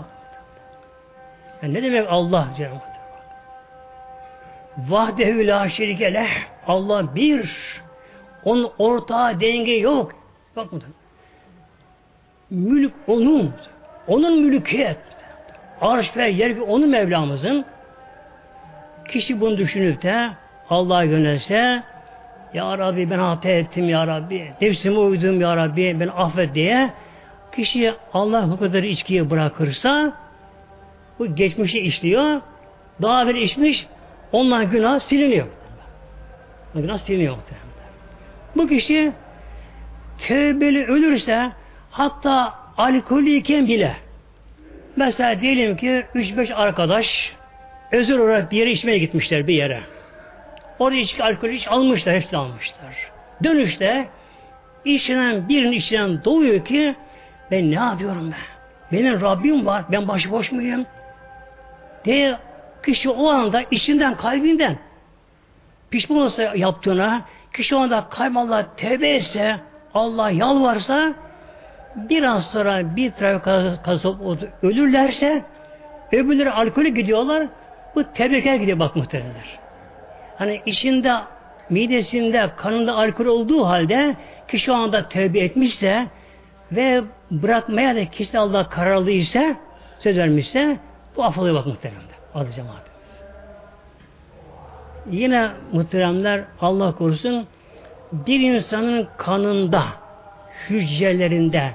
Yani ne demek Allah Cenab-ı Vahdehu la şerike. Allah bir. Onun ortağı denge yok. Bak burada. Mülk onun. Onun mülkiyet. Arş ve yer onun Mevlamızın. Kişi bunu düşünüp de Allah'a yönelse Ya Rabbi ben hata ettim Ya Rabbi. Nefsime uydum Ya Rabbi. Ben affet diye kişi Allah bu kadar içkiyi bırakırsa bu geçmişi işliyor. Daha bir içmiş ondan günah siliniyor. Günah siliniyor. Bu kişi tevbeli ölürse hatta alkoliyken bile mesela diyelim ki 3-5 arkadaş özel olarak bir yere içmeye gitmişler bir yere. Orada içki alkol iç almışlar, hepsini almışlar. Dönüşte içinen birinin içinden doğuyor ki ben ne yapıyorum ben? Benim Rabbim var, ben başıboş muyum? diye kişi o anda içinden kalbinden pişman olsa yaptığına kişi o anda kalp tevbe etse Allah yalvarsa biraz sonra bir trafik kazası ölürlerse öbürleri alkolü gidiyorlar bu tebreker gidiyor bak muhtemelenler. Hani içinde midesinde kanında alkol olduğu halde kişi o anda tövbe etmişse ve bırakmaya da kişi Allah kararlıysa söz vermişse bu affolaya bak muhteremler. Adı cemaatimiz. Yine muhteremler Allah korusun bir insanın kanında hücrelerinde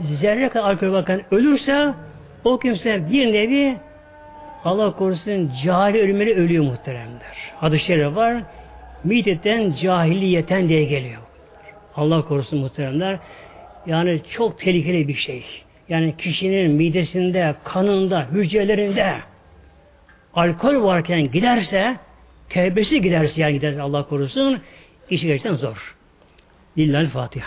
zerre kadar alkol bakan ölürse o kimse bir nevi Allah korusun cahil ölümleri ölüyor muhteremler. Şerif var. Mideten cahiliyeten diye geliyor. Allah korusun muhteremler. Yani çok tehlikeli bir şey. Yani kişinin midesinde, kanında, hücrelerinde alkol varken giderse, tevbesi giderse yani giderse Allah korusun, işi gerçekten zor. Lillahi Fatiha.